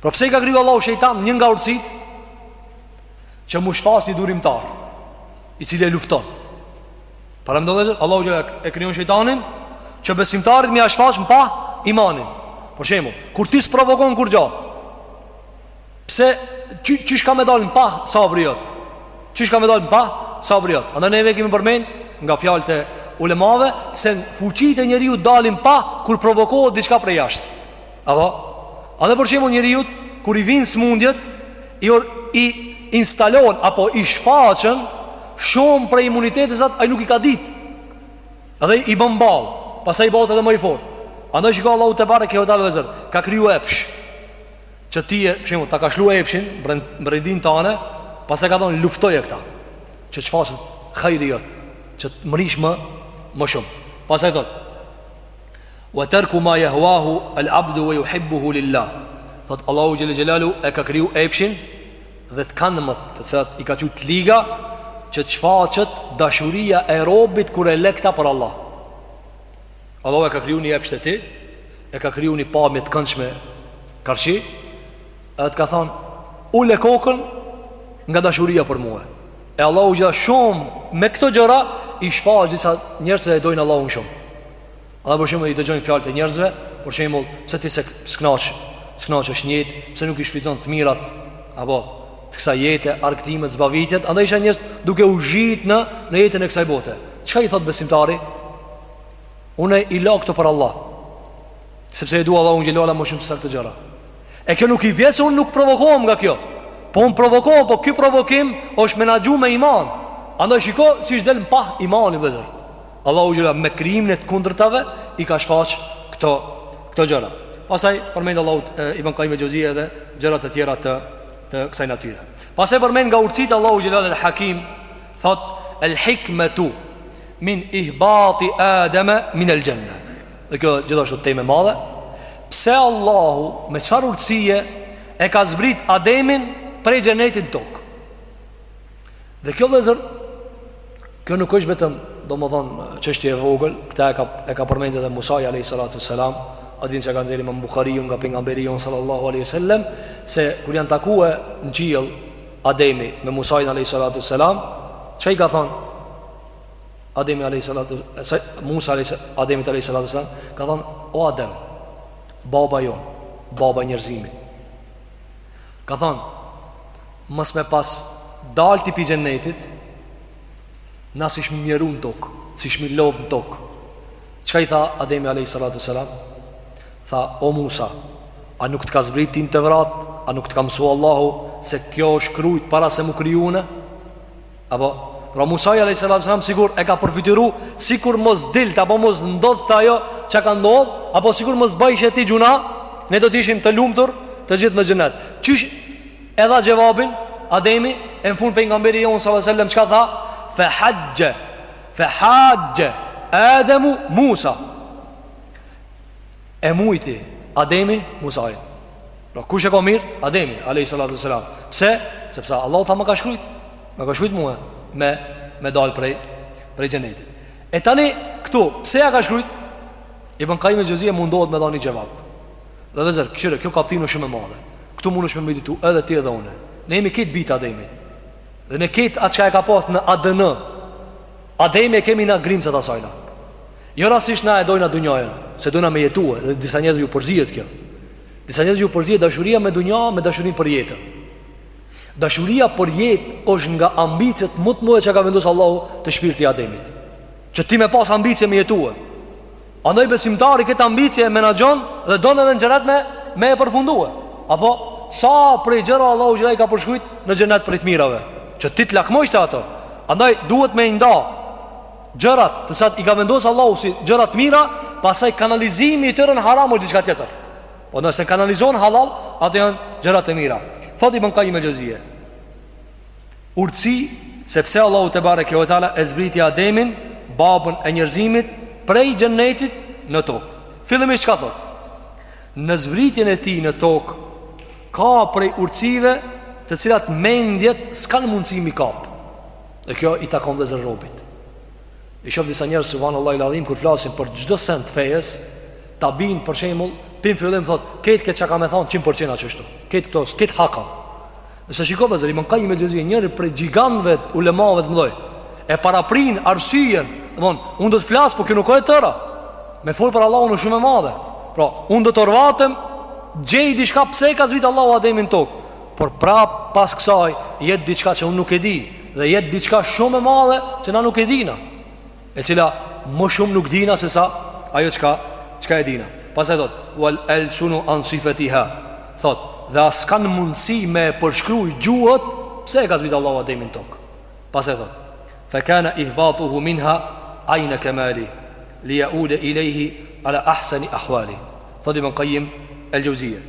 Pra pse e ka kriju Allahu shejtanin, një nga urtësitë që m'u shfaq një durimtar i cili e lufton. Paramendoje, Allahu që e krijon shejtanin që besimtarit me ia shfaq në pah imanin. Për shembull, kur ti s'provokon kurgjo, pse, qy, qysh ka me dalë në pah sabri jot? Qysh ka me dalë në pah sabri jot? Andaj neve kemi përmend nga fjalët e ulemave, se fuqitë e njeriut dalin në pah kur provokohet diçka prej jashtë. Apo, edhe për shembull njeriut, kur i vijnë smundjet, i, or, i instalon, apo i shfaqen, shumë prej imuniteteve të cilat ai nuk i ka dit, edhe i bën ballë, pastaj bohet edhe më i fortë. Andaj shiko Allahu tebareke ve teala vëllezër, ka kriju epsh, që ti e, për shembull, ta ka shlu epshin, n'brendinë tane, pastaj ka thonë luftoje këta, që t'shfaqet hajri jot, që të merrish më, më shumë. Pastaj thotë, Wa tarku ma yahwahu al-'abdu wa yuhibbuhu lillah. Thot Allahu xhel-le xhelaluhu e ka kriju epshin dhe të kandshmet, të cilat i ka qujt të liga që të shfaqet dashuria e robit kur e le kta për Allah. Allahu e ka kriju një epsh te ti, e ka kriju një pamje të këndshme karshi, Edhe të ka thonë Ule kokën nga dashuria për mue E Allahu xhel-le shanuhu Me këto gjëra i shfaq disa njerëz se e dojnë Allahun shumë Andaj për shembull i dëgjojnë fjalët e njerëzve Për shembull pse ti s'e, s'knaq S'knaqesh n'jetë Pse nuk i shfrytzon të mirat Apo të kësaj jete Argëtimet, zbavitjet Andaj i sheh njerëz duke u zhyt në, në jetën e kësaj bote Çka i thotë besimtari? Unë i la këto për Allah Sepse e dua Allahun xhel-le ve ala më shumë sesa këto gjëra E kjo nuk i bje se unë nuk provokohem nga kjo Po unë provokohem, po ky provokim është menaxhu me iman Andaj shiko si është del në pah imani vllezër Allahu xhele me krijimin e të kundërtave I ka shfaq këto, këto gjëra Pastaj përmend Allahu Ibn Kajim el Xhevzije edhe gjëra të tjera të, të kësaj natyre Pastaj përmend nga urtësitë Allahu xhele el hakim Thot el hikmetu min ihbati Ademe min el xhenne Dhe kjo gjithashtu temë e madhe Pse Allahu me çfarë urësie E ka zbrit Ademin prej xhenetit në tokë Dhe kjo vllezër Kjo nuk është vetëm domethënë çështje e vogël Këtë e ka, e ka përmend edhe Musai a.s. Hadithin që ka nxjerr Imam Buhariu Nga pejgamberi jonë sallallahu a.s. Se kur janë takue në qiell Ademi me Musain a.s. Çka i ka thonë Ademi alayhi salatu Musa alayhi Ademit alayhi salatu selam ka thon o Adem baba jon baba njerëzimit ka thon mos me pas dal ti pi xhenetit na s'ishmi mjeru në tok s'ishmi lodh në tok çka i tha Ademi alayhi salatu selam tha o Musa a nuk të ka zbrit ty në Tevrat a nuk të ka mësu Allahu se kjo është shkrujt para se m'u kriju une Apo, pra Musai a.s. sikur e ka përfytyru Sikur mos dilte, apo mos ndodhte ajo që ka ndodh Apo sikur mos bëjshe ti gjynah Ne do të ishim të lumtur të gjithë në xhenet Qysh e dha xhevabin Ademi e në fund pejgamberi jonë s.a.s. Çka tha? Fe haxhe Fe haxhe Ademu Musa E mujti Ademi Musain Pra po, kush e ka mirë? Ademi, alej salatu selam Pse, sepse Allahu tha ma ka shkrujt Ma ka shkrujt mue Me, me dalë prej, prej xheneti E tani, këtu, pse ja ka shkrujt? Ibn Kajim el Xhevzije mundohet me dha një xhevap Dhe vllezër, këqyre, kjo kaptinë shumë e madhe Këtu mundesh me meditu edhe ti edhe une Ne jemi krejt bijtë e Ademit Dhe ne krejt atë çka e ka pas në ADN Ademi e kemi na grimcat e sajna Jo rastisht na e dojna dunjajen, se dojna me jetue dhe disa njerëz ju përzihet kjo. Disa njerëz ju përzihet dashuria me dunja me dashurinë për jetën. Dashuria për jetë është nga ambicet më të mëdha që ka vendos Allahu te shpirti i Ademit. Që ti me pas ambicie me jetue. Andaj besimtari këtë ambicie e menaxhon dhe don edhe në xhenet me me e përfundue. Apo sa prej gjëra Allahu xhele i ka përshkrujt në xhenet prej të mirave, që ti të lakmosh te ato. Andaj duhet me i nda Gjërat, të cilat i ka vendos Allahu si gjëra të mira, pastaj kanalizimi i tyre në haram o diçka tjetër. Po nëse kanalizon halal, ato janë gjëra të mira. Thotë Ibn Kajjim el-Xhevzije. Urtësi sepse Allahu tebareke ve teala e zbriti Ademin, babën e njerëzimit, prej xhennetit në tokë. Fillimisht çka thotë? Në zbritjen e tij në tokë ka prej urtësive të cilat mendjet s'kan mundësi mi kap. Dhe kjo i takon vllezër robit I shof disa njerëz subhanallahil adhim Kur flasin për çdo send të fejes Ta bin për shemull Pi n'fillim thot Kejt këtë çka kam me thonë 100% a qështu Kejt këto Kejt hak a Ndërsa shiko vllezër Ibn Kajjim el-Xhevzije Njëri prej gjigantëve Ulemave të mdhoj E paraprin Arsyen Dmeth Unë do të flas Po kjo nuk o e tëra Me fol për Allahun o shumë e madhe Pra Unë do të orvatem Gjej diçka pse ka zbrit Allahu Ademin n'tokë Por prapë pas kësaj jet diçka që unë nuk e di Dhe jet diçka shumë e madhe që na nuk e dina E cila më shumë nuk dina se sa ajo çka, çka e dina Pastaj thot, vel elsunu an sifatiha Thot, dhe as kanë mundësi me e përshkru gjuhët Pse e ka zbrit Allahu Ademin n'tokë Pastaj thot, fe kane ihbatuhu minha Ajne kemali Li jeude ilejhi ala ahseni ahvali Thot Ibn Kajjim el-Xhevzije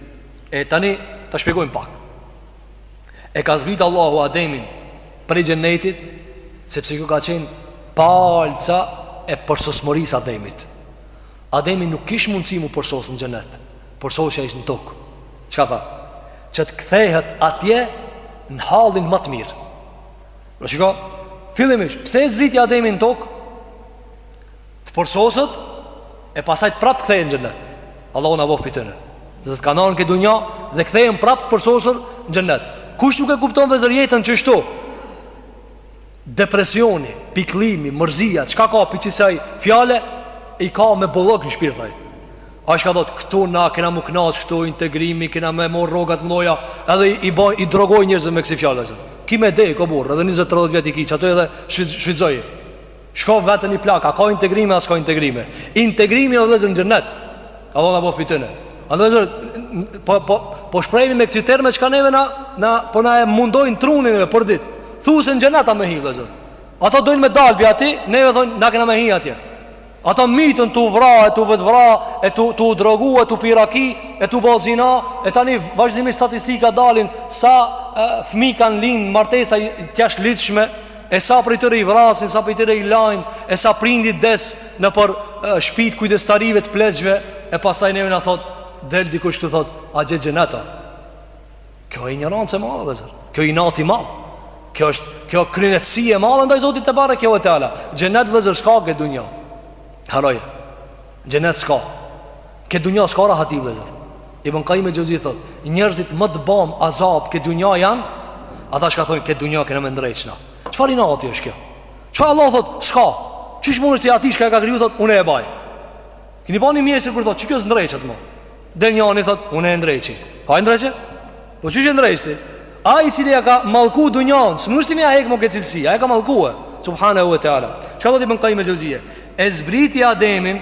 E tani ta shpjegojmë pak. E ka zbrit Allahu Ademin prej xhenetit sepse kjo ka qenë palca e përsosmërisë Ademit. Ademi nuk kish mundësi mu përsos në xhenet, përsosja ish në tokë. Çka tha? Që të kthehet atje në hallin më të mirë. A shiko, fillimisht, pse e zbriti Ademin në tokë? Të përsoset E pastaj të prapë kthehen n'xhenet Allahu na boft prej tyne Të cilët kalojnë këtë dunja Dhe kthehen prapë të përsosur në xhenet Kush nuk e kupton vllezër jetën qështu Depresioni, pikllimi, mërzia Çka ka prej qësaj fjale I ka me bollëk në shpirt ai A çka thot, këtu na kena m'u knaq Këtu integrimi, kena me marrë rrogat e mdhoja Edhe i, boj, i drogojn njerëzit me kësi fjalë. Ki me dek, o burrë, edhe 20-30 vjet i ki Qato edhe shfrytëzoji Shko vete ni plak, a ka integrime, a s'ka integrime Integrimi a vllezër n'xhenet Ka dhona po fitëne A vllezër, po, po, po shprehemi me këto terme çka neve na, na Po na e mundojnë trunin e për dit Thu se në xhenet a me hi vllezër Ata dojnë me dal pi aty, neve thojnë na kena me hi atje Ata mbetën tu vra, e tu vetëvra, e tu, tu drogu, e tu pi raki, e tu bo zina E tani vazhdimisht statistika dalin sa e, fmi kanë lind n'martesa t'jashtëligjshme E sa prej tyre i vrasin, sa prej tyre i lajnë, e sa prindi des nëpër shpit kujdestarive të pleqve, e pasaj neve në thot, del dikush të thot, a gje xhenet. Kjo injorancë e madhe, vllezër, kjo inat i madh. Kjo është, kjo kryneçsi e madhe, ndaj Zotit tebareke ve teala. Xhenet vllezër s'ka ke dunja. Harroj, xhenet s'ka. Ke dunja s'ka rahati vllezër. Ibn Qayyim al-Jauzi thot, njerëzit më të bëm azab ke dunja janë, ata që thonë ke dunja kena me ndreq na. Çfarë inati është kjo? Çfarë Allah thot, s'ka. Qish mundesh ti ati çka ka kriju thot, unë e baj. Keni bani mjesë kur thot, çka s'ndreqet më. Dhe njani thot, unë e ndreqi. Ka e ndreq? Po qish e ndreq ti? Ai i cili e ka mallku dunjan, s'mund me ja hek më këtë cilësi. Ai e ka mallkuar. Subhanahu wa taala. Çfarë thot Ibn Qayyim al-Jauzi? E zbriti Ademin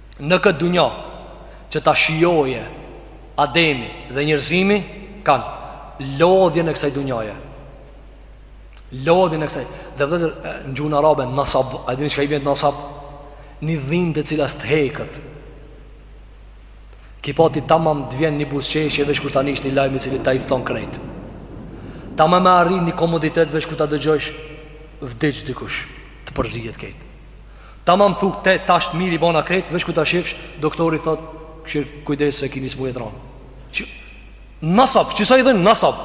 në këtë dunja që ta shijoje Ademi dhe njerëzimi kanë lodhjen e kësaj dunjaje. Lodhjen e kësaj. Dhe vllezër, në gjuhën arabe, nasab, a dini çka i bjen nasab? Një dhimbë e cila s'të heket. Ki po ti tamam të vjen një buzëqeshje veç kur ta nish një lajm i cili ta idhton krejt. Tamam e arrin një komoditet veç kur ta dëgjosh vdiq dikush, të përzihet krejt. Tamam thu ti tash mir i bona krejt veç kur ta shifsh doktori thot kshir kujdes se ki ni smuje t'rond nasab qësaj i thojn nasab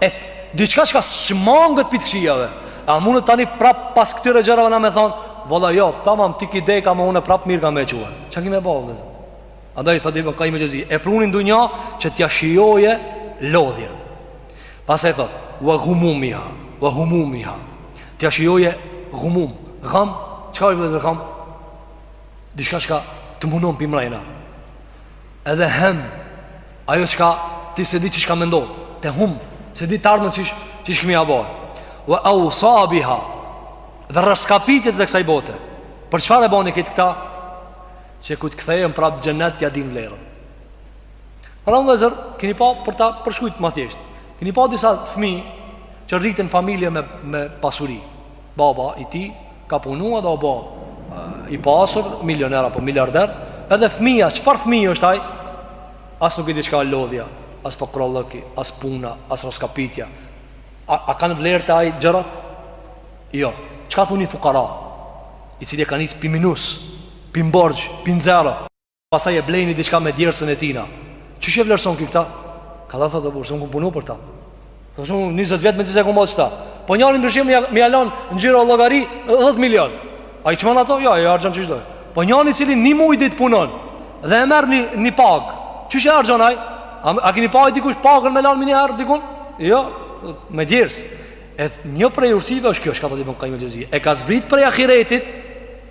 e diçka çka shmanget pit kshijave a mundet tani prap pas këtyre gjërave na me thon valla jo tamam ti ki drejt ama unë prap mir kam me çuar ça ki me ba vëllezër Andaj thotë Ibn Qayyim al-Jauzi, e pruni n'dunja që t'ja shijoje lodhjen. Pastaj thotë, "Wa ghumumiha, wa humumiha." T'ja shijoje ghumum, gham, çka është vllezër gham? Diçka çka të mundon pi mrejna. Edhe hem, ajo çka ti s'e di çka mendon, të hum, s'e di t'ardhmen qish ki me ja bo. Wa awsabiha. Dhe rraskapitjet e kësaj bote. Për çfarë e bani këtë këta? Që kur t'kthehen prap n'xhenet t'ja din vlerën. Pra vllezër, keni pa për ta përshkrujt ma thjesht. Keni pa disa fëmi që rriten n'familje me, me pasuri. Baba i tij ka punua dhe o bo i pasur, milioner apo miliarder, edhe fëmija, çfar fëmi është ai? As nuk e di çka lodhja, as fukarallëki, as puna, as rraskapitja. A, a kanë vlerë te ai gjërat? Jo. Çka thu ni fukara? Ai cili e ka nis pi minus, Pin borxh, pin zero. Pastaj e blejni diçka me djersën e tina. Qysh e vlerëson ky këta? Kadal thotë burrë, unë kum punu për ta. Do të thonë 20 vjet mezi e kum bërë këta. Po njëri n'trashëgim me ja lan në xhirollogari 10 milion. A i çmon ato? Jo, ai harxhon qysh do. Po njëri i cili një muaj ditë punon dhe e merr një një pagë. Qysh e harxhon ai? A, a keni pa dikush pagën me lan menjëherë dikun? Jo, me djersë. Edhe një prej ursive është kjo, çka thotë Ibn Kajim Xheuzije. E ka zbrit prej ahiretit,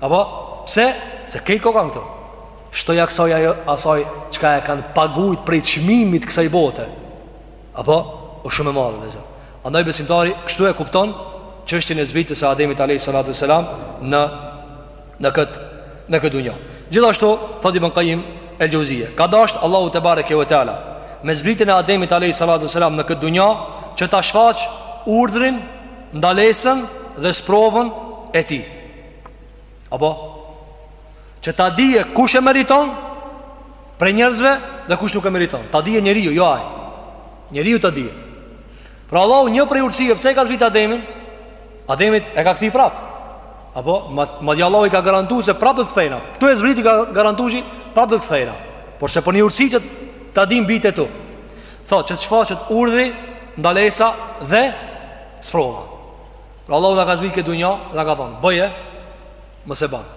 Apo, pse? Se kejt ko kanë këto shtoja kësaj ajo asaj çka e kanë pagujt prej çmimit kësaj bote Apo, o shumë e madhe vllezër Andaj besimtari kështu e kupton çështjen e zbritjes së Ademit a.s. Në, në këtë Në këtë dunja Gjithashtu, thotë Ibn Kajim el Xheuzije Ka dasht Allahu tebareke ve teala Me zbritjen e Ademit a.s. Në këtë dunja Që ta shfaq urdhrin Ndalesën dhe sprovën e tij Apo Që ta dije kush e meriton prej njerëzve dhe kush nuk e meriton Ta dije njeriu, jo ai Njeriu ta dije Pra Allahu një prej urtësive, pse e ka zbrit Ademin Ademit e ka kthy prap Apo, ma, madje Allahu i ka garantu se prap do të kthejna Tu e zbrit i ka garantu që prap do të kthejna Por se për një urtësi që ta dinë bijtë e tu Tho, që të shfaqet urdhri, ndalesa dhe sprova Pra Allahu na ka zbrit n'këtë dunja dhe na ka thënë, bëje, mos e bën.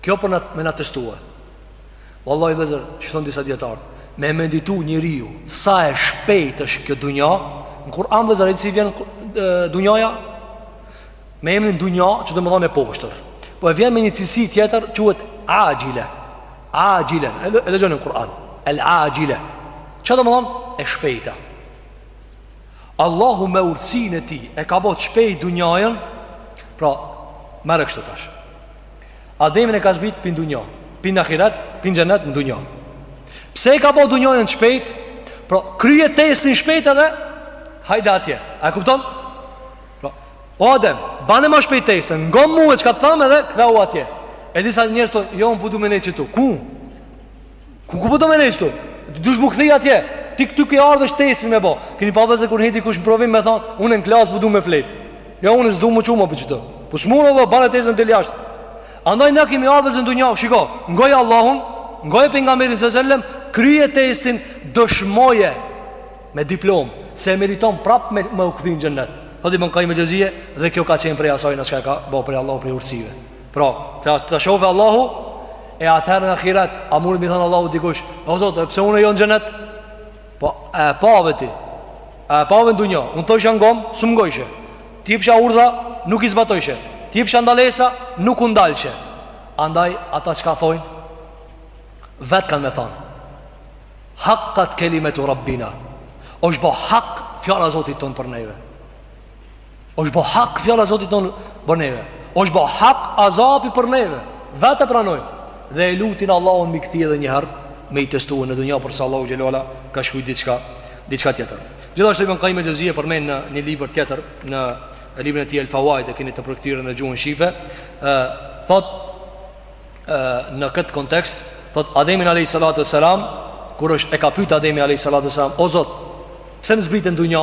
Kjo për na me na testue. Vallahi vllezër, thonë disa dijetarë, me meditu njeriu sa e shpejtë është kjo dunja, në Kur'an vllezër si vjen dunjaja me emrin dunja, që domethënë e poshtër. Po e vjen me një cilësi tjetër, quhet axhile. Axhile, e lexoni në Kur'an. El axhile. Çfarë domethënë? E shpejta. Allahu me urtësinë e tij e ka bo t'shpejtë dunjajën Pra, merre kështu tash Ademin e ka zbrit prej n'dunja Prej n'ahiret, prej n'xhenet në dunja Pse e ka bo dunjajën të shpejtë Pra, kryje testin shpejt edhe Hajde atje A e kupton? Pra, o Adem, bane ma shpejt testin Ngo mue çka të tham edhe kthehu atje E disa njerëz thonë, jo unë po du me nejt qitu Ku? Ku ku po do me nejtë këtu? Duhesh m'u kthy atje Ti këtu ke ardhë veç testin me bo Kini pa vllezër kur hin dikush në provim me thonë Unë në klasë po du me flet Ja jo, unë s'du m'u çu mo prej qetu Po s'mun vlla bane testin del jashtë Andaj na kemi ardhë vllezër n'dunja Shiko, ngoje Allahun Ngoje Pejgamberin s.a.v.s. Kryje testin dëshmoje Me diplomë se e meriton prap me, me u kthy në xhennet Thotë Ibn Kajim el Xheuzije Dhe kjo ka qenë prej asaj në çka ka bo prej Allahut prej ursive Pra, ta shofë Allahu E atëherë në ahiret A munet me i thanë Allahut dikush O Zot, e pse unë e jo në xhenet Po, e pave ti E pave në dunja Unë të thojsha ngomë, s'më ngojshe T'jepsha urdhra, nuk i zbatojshe T'jepsha ndalesa, nuk u ndalshe Andaj, ata çka thojnë Vetë kanë me thanë Hakkat kelimetu rabbina është bo hak fjala e Zotit tonë për neve Osht bo hak fjala e Zotit tonë për neve Osht bo hak azabi për neve Vetë e pranojnë Dhe e lutin Allahun me i kthy edhe njëherë Me i testu në dunja por se Allahu xhelle ue ala ka shkrujt diçka, diçka tjetër Gjithashtu Ibn Kajjim el-Xhevzije përmend në një libër tjetër Në librin e tij El-Fevaid, e keni të përkthyer në gjuhën shqipe e, Thotë e, Në këtë kontekst Thotë Ademin a.s. Kur është e ka pyt Ademi a.s. O Zot, pse më zbrite në dunja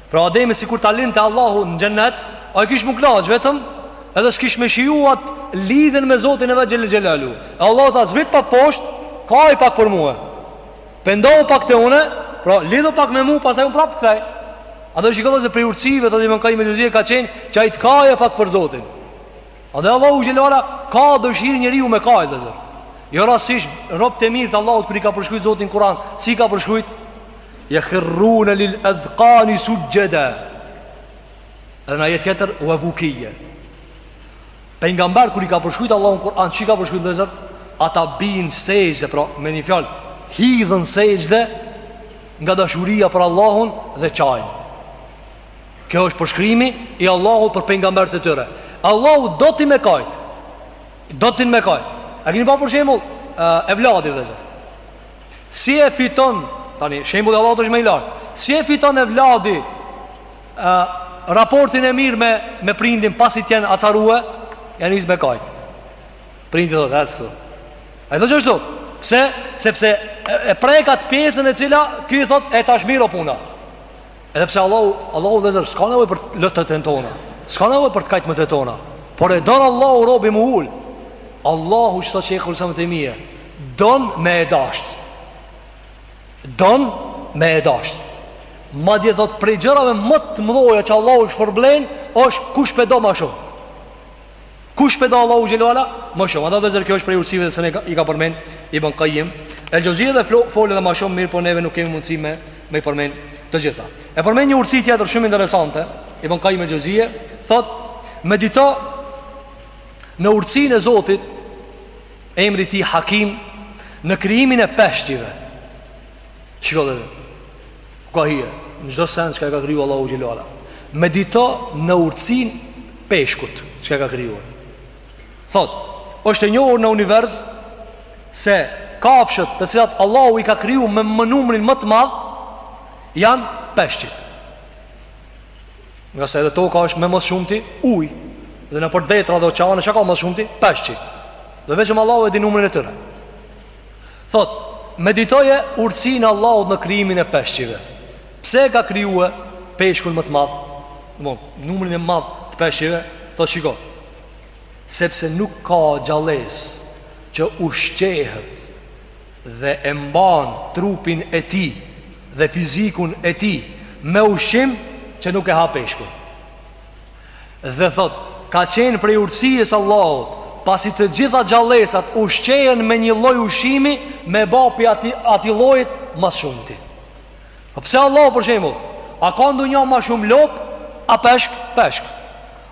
Pra Ademi sikur ta linte Allahu në xhennet Ai kish m'u knaq vetëm Edhe s'kish me shiju atë lidhjen me Zotin e vet xhelle xhelaluhu E Allahu tha zbrit pak poshtë Kaj pak për mue Pendohu pak te unë Pra lidhu pak me mu pastaj unë prap të kthej Andaj shiko vllezër prej urtësive thotë Ibn Kajjim el-Xhevzije ka qenë Që ai të kajë pak për Zotin Andaj Allahu xhelle ue ala ka dëshirë njeriu me kajt vllezër Jo rastësisht robtë e mirë të Allahut kur i ka përshkrujt Zoti n'Kuran Si i ka përshkrujt Jehirrune lil edhkani suxhxheda. Dhe n'ajet tjetër Ue bukijja Pejgamberët kur i ka përshkrujt Allahu në Kur'an Si i ka përshkrujt vllezër Ata bijn n'sexhde Pra me një fjalë Hidhen n'sexhde Nga dashuria për Allahun dhe qajnë Kjo është përshkrimi i Allahut për pejgamberët e tyre Allahu do ti me kajt Do ti me kajt A kini pa për shembull evladi vllezër Si e fiton Tani, shembulli i Allahut është më i lartë Si e fiton evladi e, Raportin e mirë me, me prindin Pasi t'jenë acarue Ja nis me kajt Prindi thotë ai tha qashtu Pse, sepse e, e prek atë pjesën e cila Ky i thotë e tash maroi puna Edhe pse Allahu, Allahu vllezër, s'ka nevojë për lotët e tona S'ka nevojë për të kajtmet tona Por e don Allahu robi me u ulë Allahu ç'thotë Shejhul Islam Ibn Tejmije Don me e dashtë Don me e dashtë Madje thotë prej gjërave ma të mdhaja që Allahu shpërblen është kush po e do ma shumë Kush po e do Allahun xhelle ue ala ma shumë. Andaj vllezër kjo është prej urtësive se ç'na i ka përmend Ibn Kajjim El-Xhevzije edhe fol edhe ma shumë, mirëpo neve nuk kemi mundësi me i përmend të gjitha. E përmend një urtësi tjetër shumë interesante, Ibn Kajjim El-Xhevzije thotë medito në urtësinë e Zotit emri i tij Hakim në krijimin e peshqive. Shiko edhe ku ka hije Në çdo send çka ka kriju Allahu xhele ue ala Medito në urtësinë e peshkut Çka e ka kriju Thot është e njohur në univers Se kafshët të cilat Allahu i ka kriju Me më numrin më të madh Janë peshqit Ngase edhe toka është me ma shumti Uj Dhe nëpër detra dhe oqeane Çka ka ma shumti Peshqit Dhe veçëm Allahu e di numrin e tyre Thot, meditoje urtësinë e Allahut në krijimin e peshqive. Pse e ka krijue peshkun më të madh? Domthon, numrin e madh të peshqive, thot shiko. Sepse nuk ka gjallës që ushqehet dhe e mban trupin e tij dhe fizikun e tij me ushqim që nuk e ha peshkun. Dhe thot, ka qenë prej urtësisë së Allahut, pasi të gjitha gjallesat ushqehen me një lloj ushqimi me ba pi atij atij llojit ma shumti. Po pse Allahu për shembull, a ka n'dunja ma shumë lop, a peshk, peshk.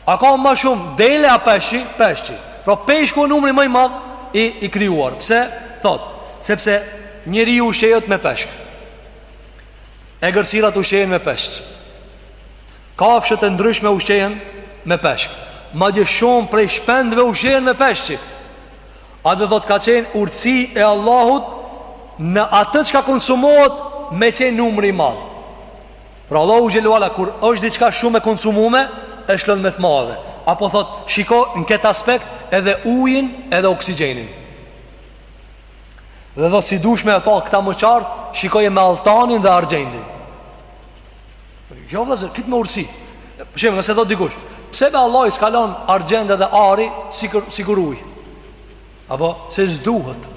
A ka ma shumë dele a peshqi, peshqi. Pra peshku është numri më i madh i i krijuar. Pse? Thot, sepse njeriu ushqehet me peshk. Egërsirat ushqehen me peshq. Kafshët e ndryshme ushqehen me peshk Madje shumë prej shpendve ushqehen me peshqi Edhe thot ka qenë urtësi e Allahut Në atë çka konsumohet me qenë numri i madh Pra Allahu xhele ue ala kur është diçka shumë e konsumume E shlon me t'madhe Apo thot shiko në këtë aspekt edhe ujin edhe oksigjenin Dhe thot shi dush me e pa këta më qartë Shikoje me alltanin dhe argjendin Jo vëzër, kitë me urtësi Për shembull, nëse thot dikush Pse me Allahi s'ka lon argjend dhe ari sikur, sikur uj Apo, se s'duhet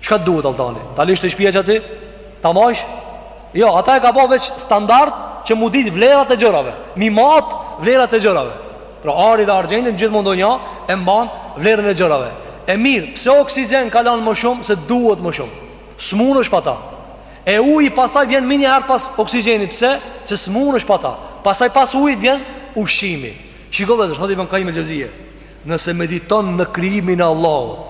Çka të duhet alltani? Ta lish te shpija çati? Ta majsh? Jo, ata e ka ba veç standard Që m'u dit vlerat e gjërave M'i mat vlerat e gjërave Pra ari dhe argjendi n'gjith dunja E mban vlerën e gjërave E mirë, pse oksigjen ka lon më shumë Se duhet më shumë S'munesh pa ta E uji pastaj vjen menjëherë pas oksigjenit, pse? Se s'munesh pa ta. Pastaj pas ujit vjen ushqimi. Shiko, vëllezër, thotë Ibn Kajjim el-Xheuzije, nëse mediton në krijimin e Allahut,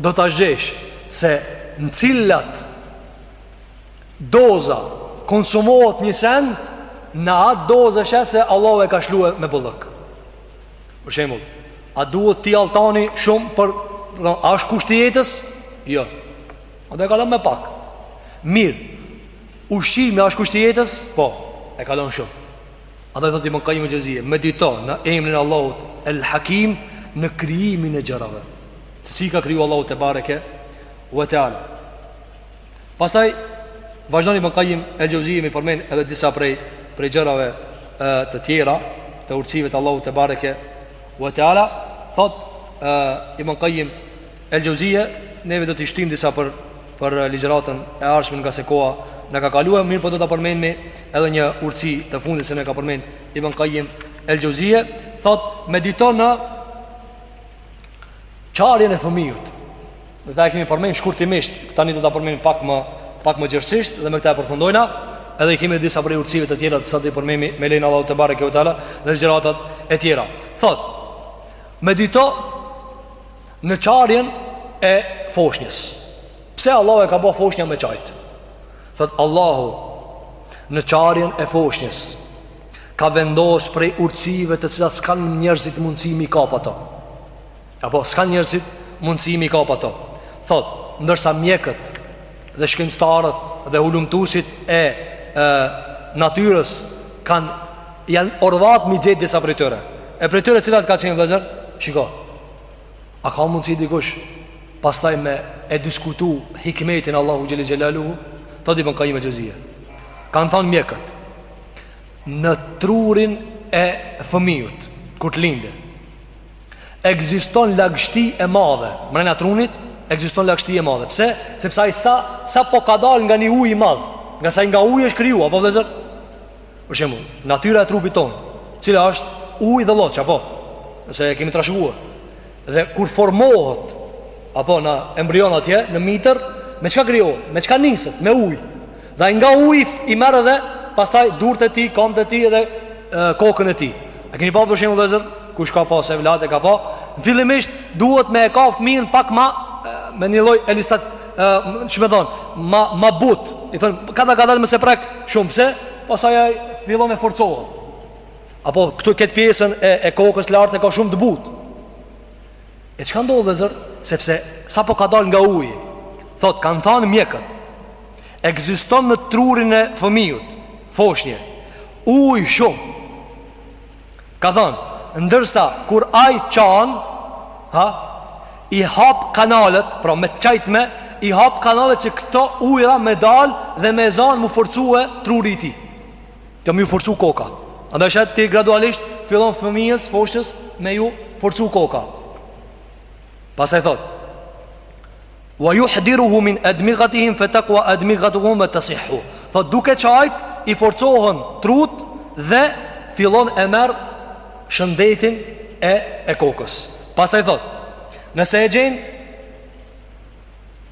do ta gjesh se në cilat doza konsumohet një send, në atë dozë sheh se Allahu e ka shlue me bollëk. Për shembull, a duhet ty alltani shumë për a është kusht i jetës? Jo. Andaj e kalon me pak Mirë Ushqimi është kusht i jetës Po E kalon shumë Andaj thot Ibn Kajim el Xheuzije Medito në emrin e Allahut El Hakim Në krijimin e gjërave Se si i ka kriju Allahu tebareke ve teala Pastaj Vazhdon Ibn Kajim El Xheuzije mi përmen edhe disa prej Prej gjërave e, të tjera Të urtësive të Allahut tebareke ve teala Thot e, Ibn Kajim El Xheuzije, neve do t'i shtyjmë disa për për ligjëratën e ardhshme ngase koha na ka kaluar, mirëpo do ta përmendim edhe një urtësi të fundit cilën e ka përmend Ibn Kajim El Xheuzije, thot medito në qarjen e fëmijës. Dhe këta e kemi përmend shkurtimisht, tani do ta përmend pak më pak më gjerësisht dhe me këtë e përfundojmë. Edhe i kemi disa prej urtësive të tjera të cilat do i përmendim me lejen e Allahut tebareke ve teala në ligjëratat e tjera. Thot, medito Në qarjen e foshnjës Pse Allah e ka ba foshnja me qajt Thot Allahu Në qarjen e foshnjës Ka vendos prej urtësive të cilat s'kan njerëzit mundësi me i kap ato Apo s'kan njerëzit mundësi me i kap ato Thot, ndërsa mjekët dhe shkencëtarët dhe hulumtuesit e, e natyrës kan janë orvat me i gjet disa prej tyre E prej tyre cilat ka qenë vllezër? Shiko, A ka mundësi dikush pastaj me e diskutu hikmetin e Allahut Xhel-le Xhelaluhu Thot Ibn Kajim el Xheuzije Kanë thanë mjekët Në trurin e fëmijut Kur të linde Ekziston lagështi e madhe Mrena trunit Ekziston lagështi e madhe Pse? Sepse ai sa, sapo ka dal nga një uj i madh Ngase ai nga uji është kriju Apo vllezër? Për shembull, natyra e trupit tonë, cila është ujë dhe lloç, apo nëse e kemi trashëguar. Dhe kur formohet apo në embrion atje, në mitër, me çka krijohet? Me çka niset? Me ujë. Dhe ai nga uji i merr edhe pastaj durtë e tij, kambët e tij dhe kokën e tij. A keni pa për shembull vllezër, kush ka pas evlad e ka pa, fillimisht duhet me e kap fëmijën pak ma me një lloj elastat dome thanë, ma, ma but I thonë, kadal-kadalë mos e prek shumë Pse, pastaj ai fillon e forcohet Apo këtu këtë pjesën e, e kokës lartë e ka shumë të but E çka ndodh vllezër Sepse sapo ka dalë nga uji Thotë, kanë thanë mjekët Ekziston në trurin e fëmijut Foshnje Ujë shumë Kanë thanë, ndërsa kur ai qan, ha, i hap kanalet, pra me të qajtme, i hap kanalet që këto ujra me dal dhe me zanë mu forcu truri i tij. Dhe me ju forcu koka. Andaj e sheh ti gradualisht fillon fëmijës, foshnjës me ju forcu koka. Pastaj thotë, Wa yuhdiruhu min admighatihim fataqwa admighatuhum wa tasihhu. Thot duke çajt i forcohen trut dhe fillon e merr shëndetin e e kokës. Pastaj thot, nëse e gjen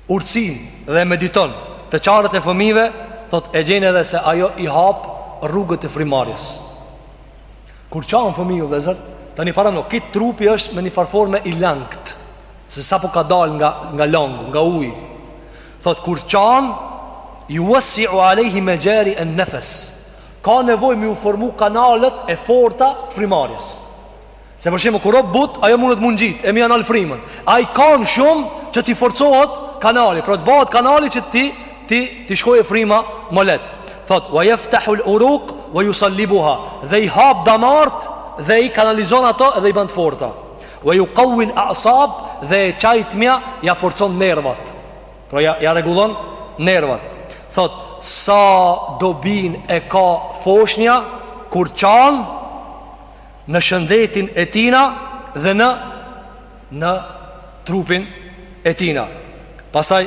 urtësin dhe mediton të qarët e fëmijëve, thot e gjen edhe se ajo i hap rrugët e frymarrjes. Kur qan fëmiju vllezër Tani paramno, ky trupi është me një far forme i langët Se sapo ka dalë nga, nga langu, nga uj Thot, kur qan Juwassi'u alejhi mexhari en-nefes Ka nevoj me ju formu kanalet e forta të frymarrjes Se për shembull, kur o but, ajo mundet m'u ngjit E me ja nal frymën Ai kan shumë që t'i forcohet kanali Pra të bëhet kanali që t'i T'i t'i shkojë fryma më lehtë. Thot wa yaftahu al-uruq wa yusallibuha, dhe i hap damart dhe i kanalizon ato dhe i bën të forta. Wa yuqawwi al-a'sab, dhe e çajtmja ja forcon nervat. Pra ja ja rregullon nervat. Thot sa dobin e ka foshnja kur çan në shëndetin e tina dhe në në trupin e tina. Pastaj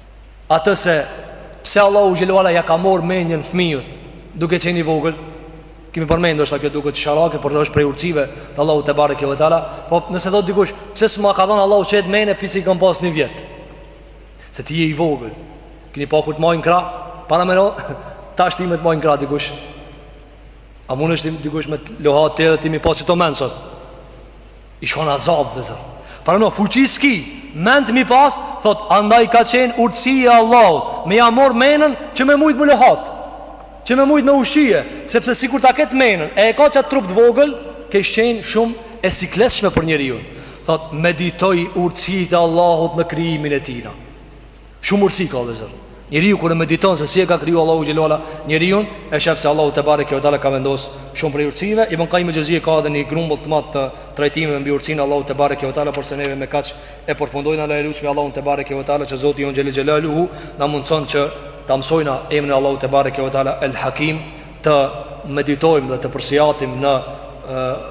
Atë se Pse Allahu xhel-le ve ala ja ka mor menjen fmijut Duke qenë i vogël Kemi përmend ndoshta kjo duket qesharake Por është prej urtsive të Allahut tebareke ve teala Po nëse thot dikush Pse s'ma ka dhonë Allahu qet menje Pi si i kom pas një vjet Se ti je i vogël Kini pa kur të majnë n'krah Parameno Tash ti me të majt n'krah dikush A mundet ty dikush me t'luhat edhe ti mi pas qito men sot Ish kon azab vllezër Paramno fuqi s'ki Mend mi pas Thot andaj ka qenë urtësi e Allahut Me ja mor menën që me mujt me luhat Që me mujt me ushqye Sepse sikur ta ketë menën E e ka qatë trup të vogël Kish qenë shumë e sikletshme për njeriun Thot meditoj urtësitë e Allahut në krijimin e tina Shumë urtësi ka vllezër Njeriu kur e mediton se si e ka kriju Allahu xhel-le ve ala njeriun e shef se Allahu tebareke ve teala ka vendos Shumë prej urtësive Ibn Kajjim el-Xhevzijje ka edhe një grumbull të madh të trajtimeve Mbi urtësin Allahut tebareke ve teala Porse neve me kaq e përfundojna Ala e lusmi Allahun tebareke ve teala Që Zoti jonë xhel-le xhelaluhu Na mundëson që ta mësojna emrin Allahut tebareke ve teala El Hakim të meditojmë dhe të përsiatim në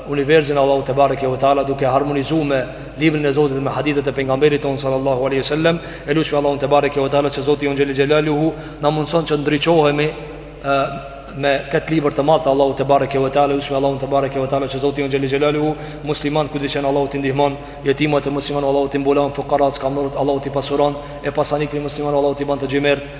universin Allahut tebareke ve teala duke harmonizuar me librin e Zotit dhe me hadithet e pejgamberit ton sallallahu alaihi wasallam e lusmi Allahun tebareke ve teala që Zoti jonë xhel-le xhelaluhu na mundson që ndriçohemi me këtë libër të madh të Allahut tebareke ve teala e lusmi Allahun tebareke ve teala që Zoti jonë xhel-le xhelaluhu muslimant kudo që jan Allahu t'i ndihmon jetimat e musliman Allahu t'i mbulon fukarat skamnorët Allahu t'i pasuron e pasanikt e musliman Allahu t'i ban të xhymert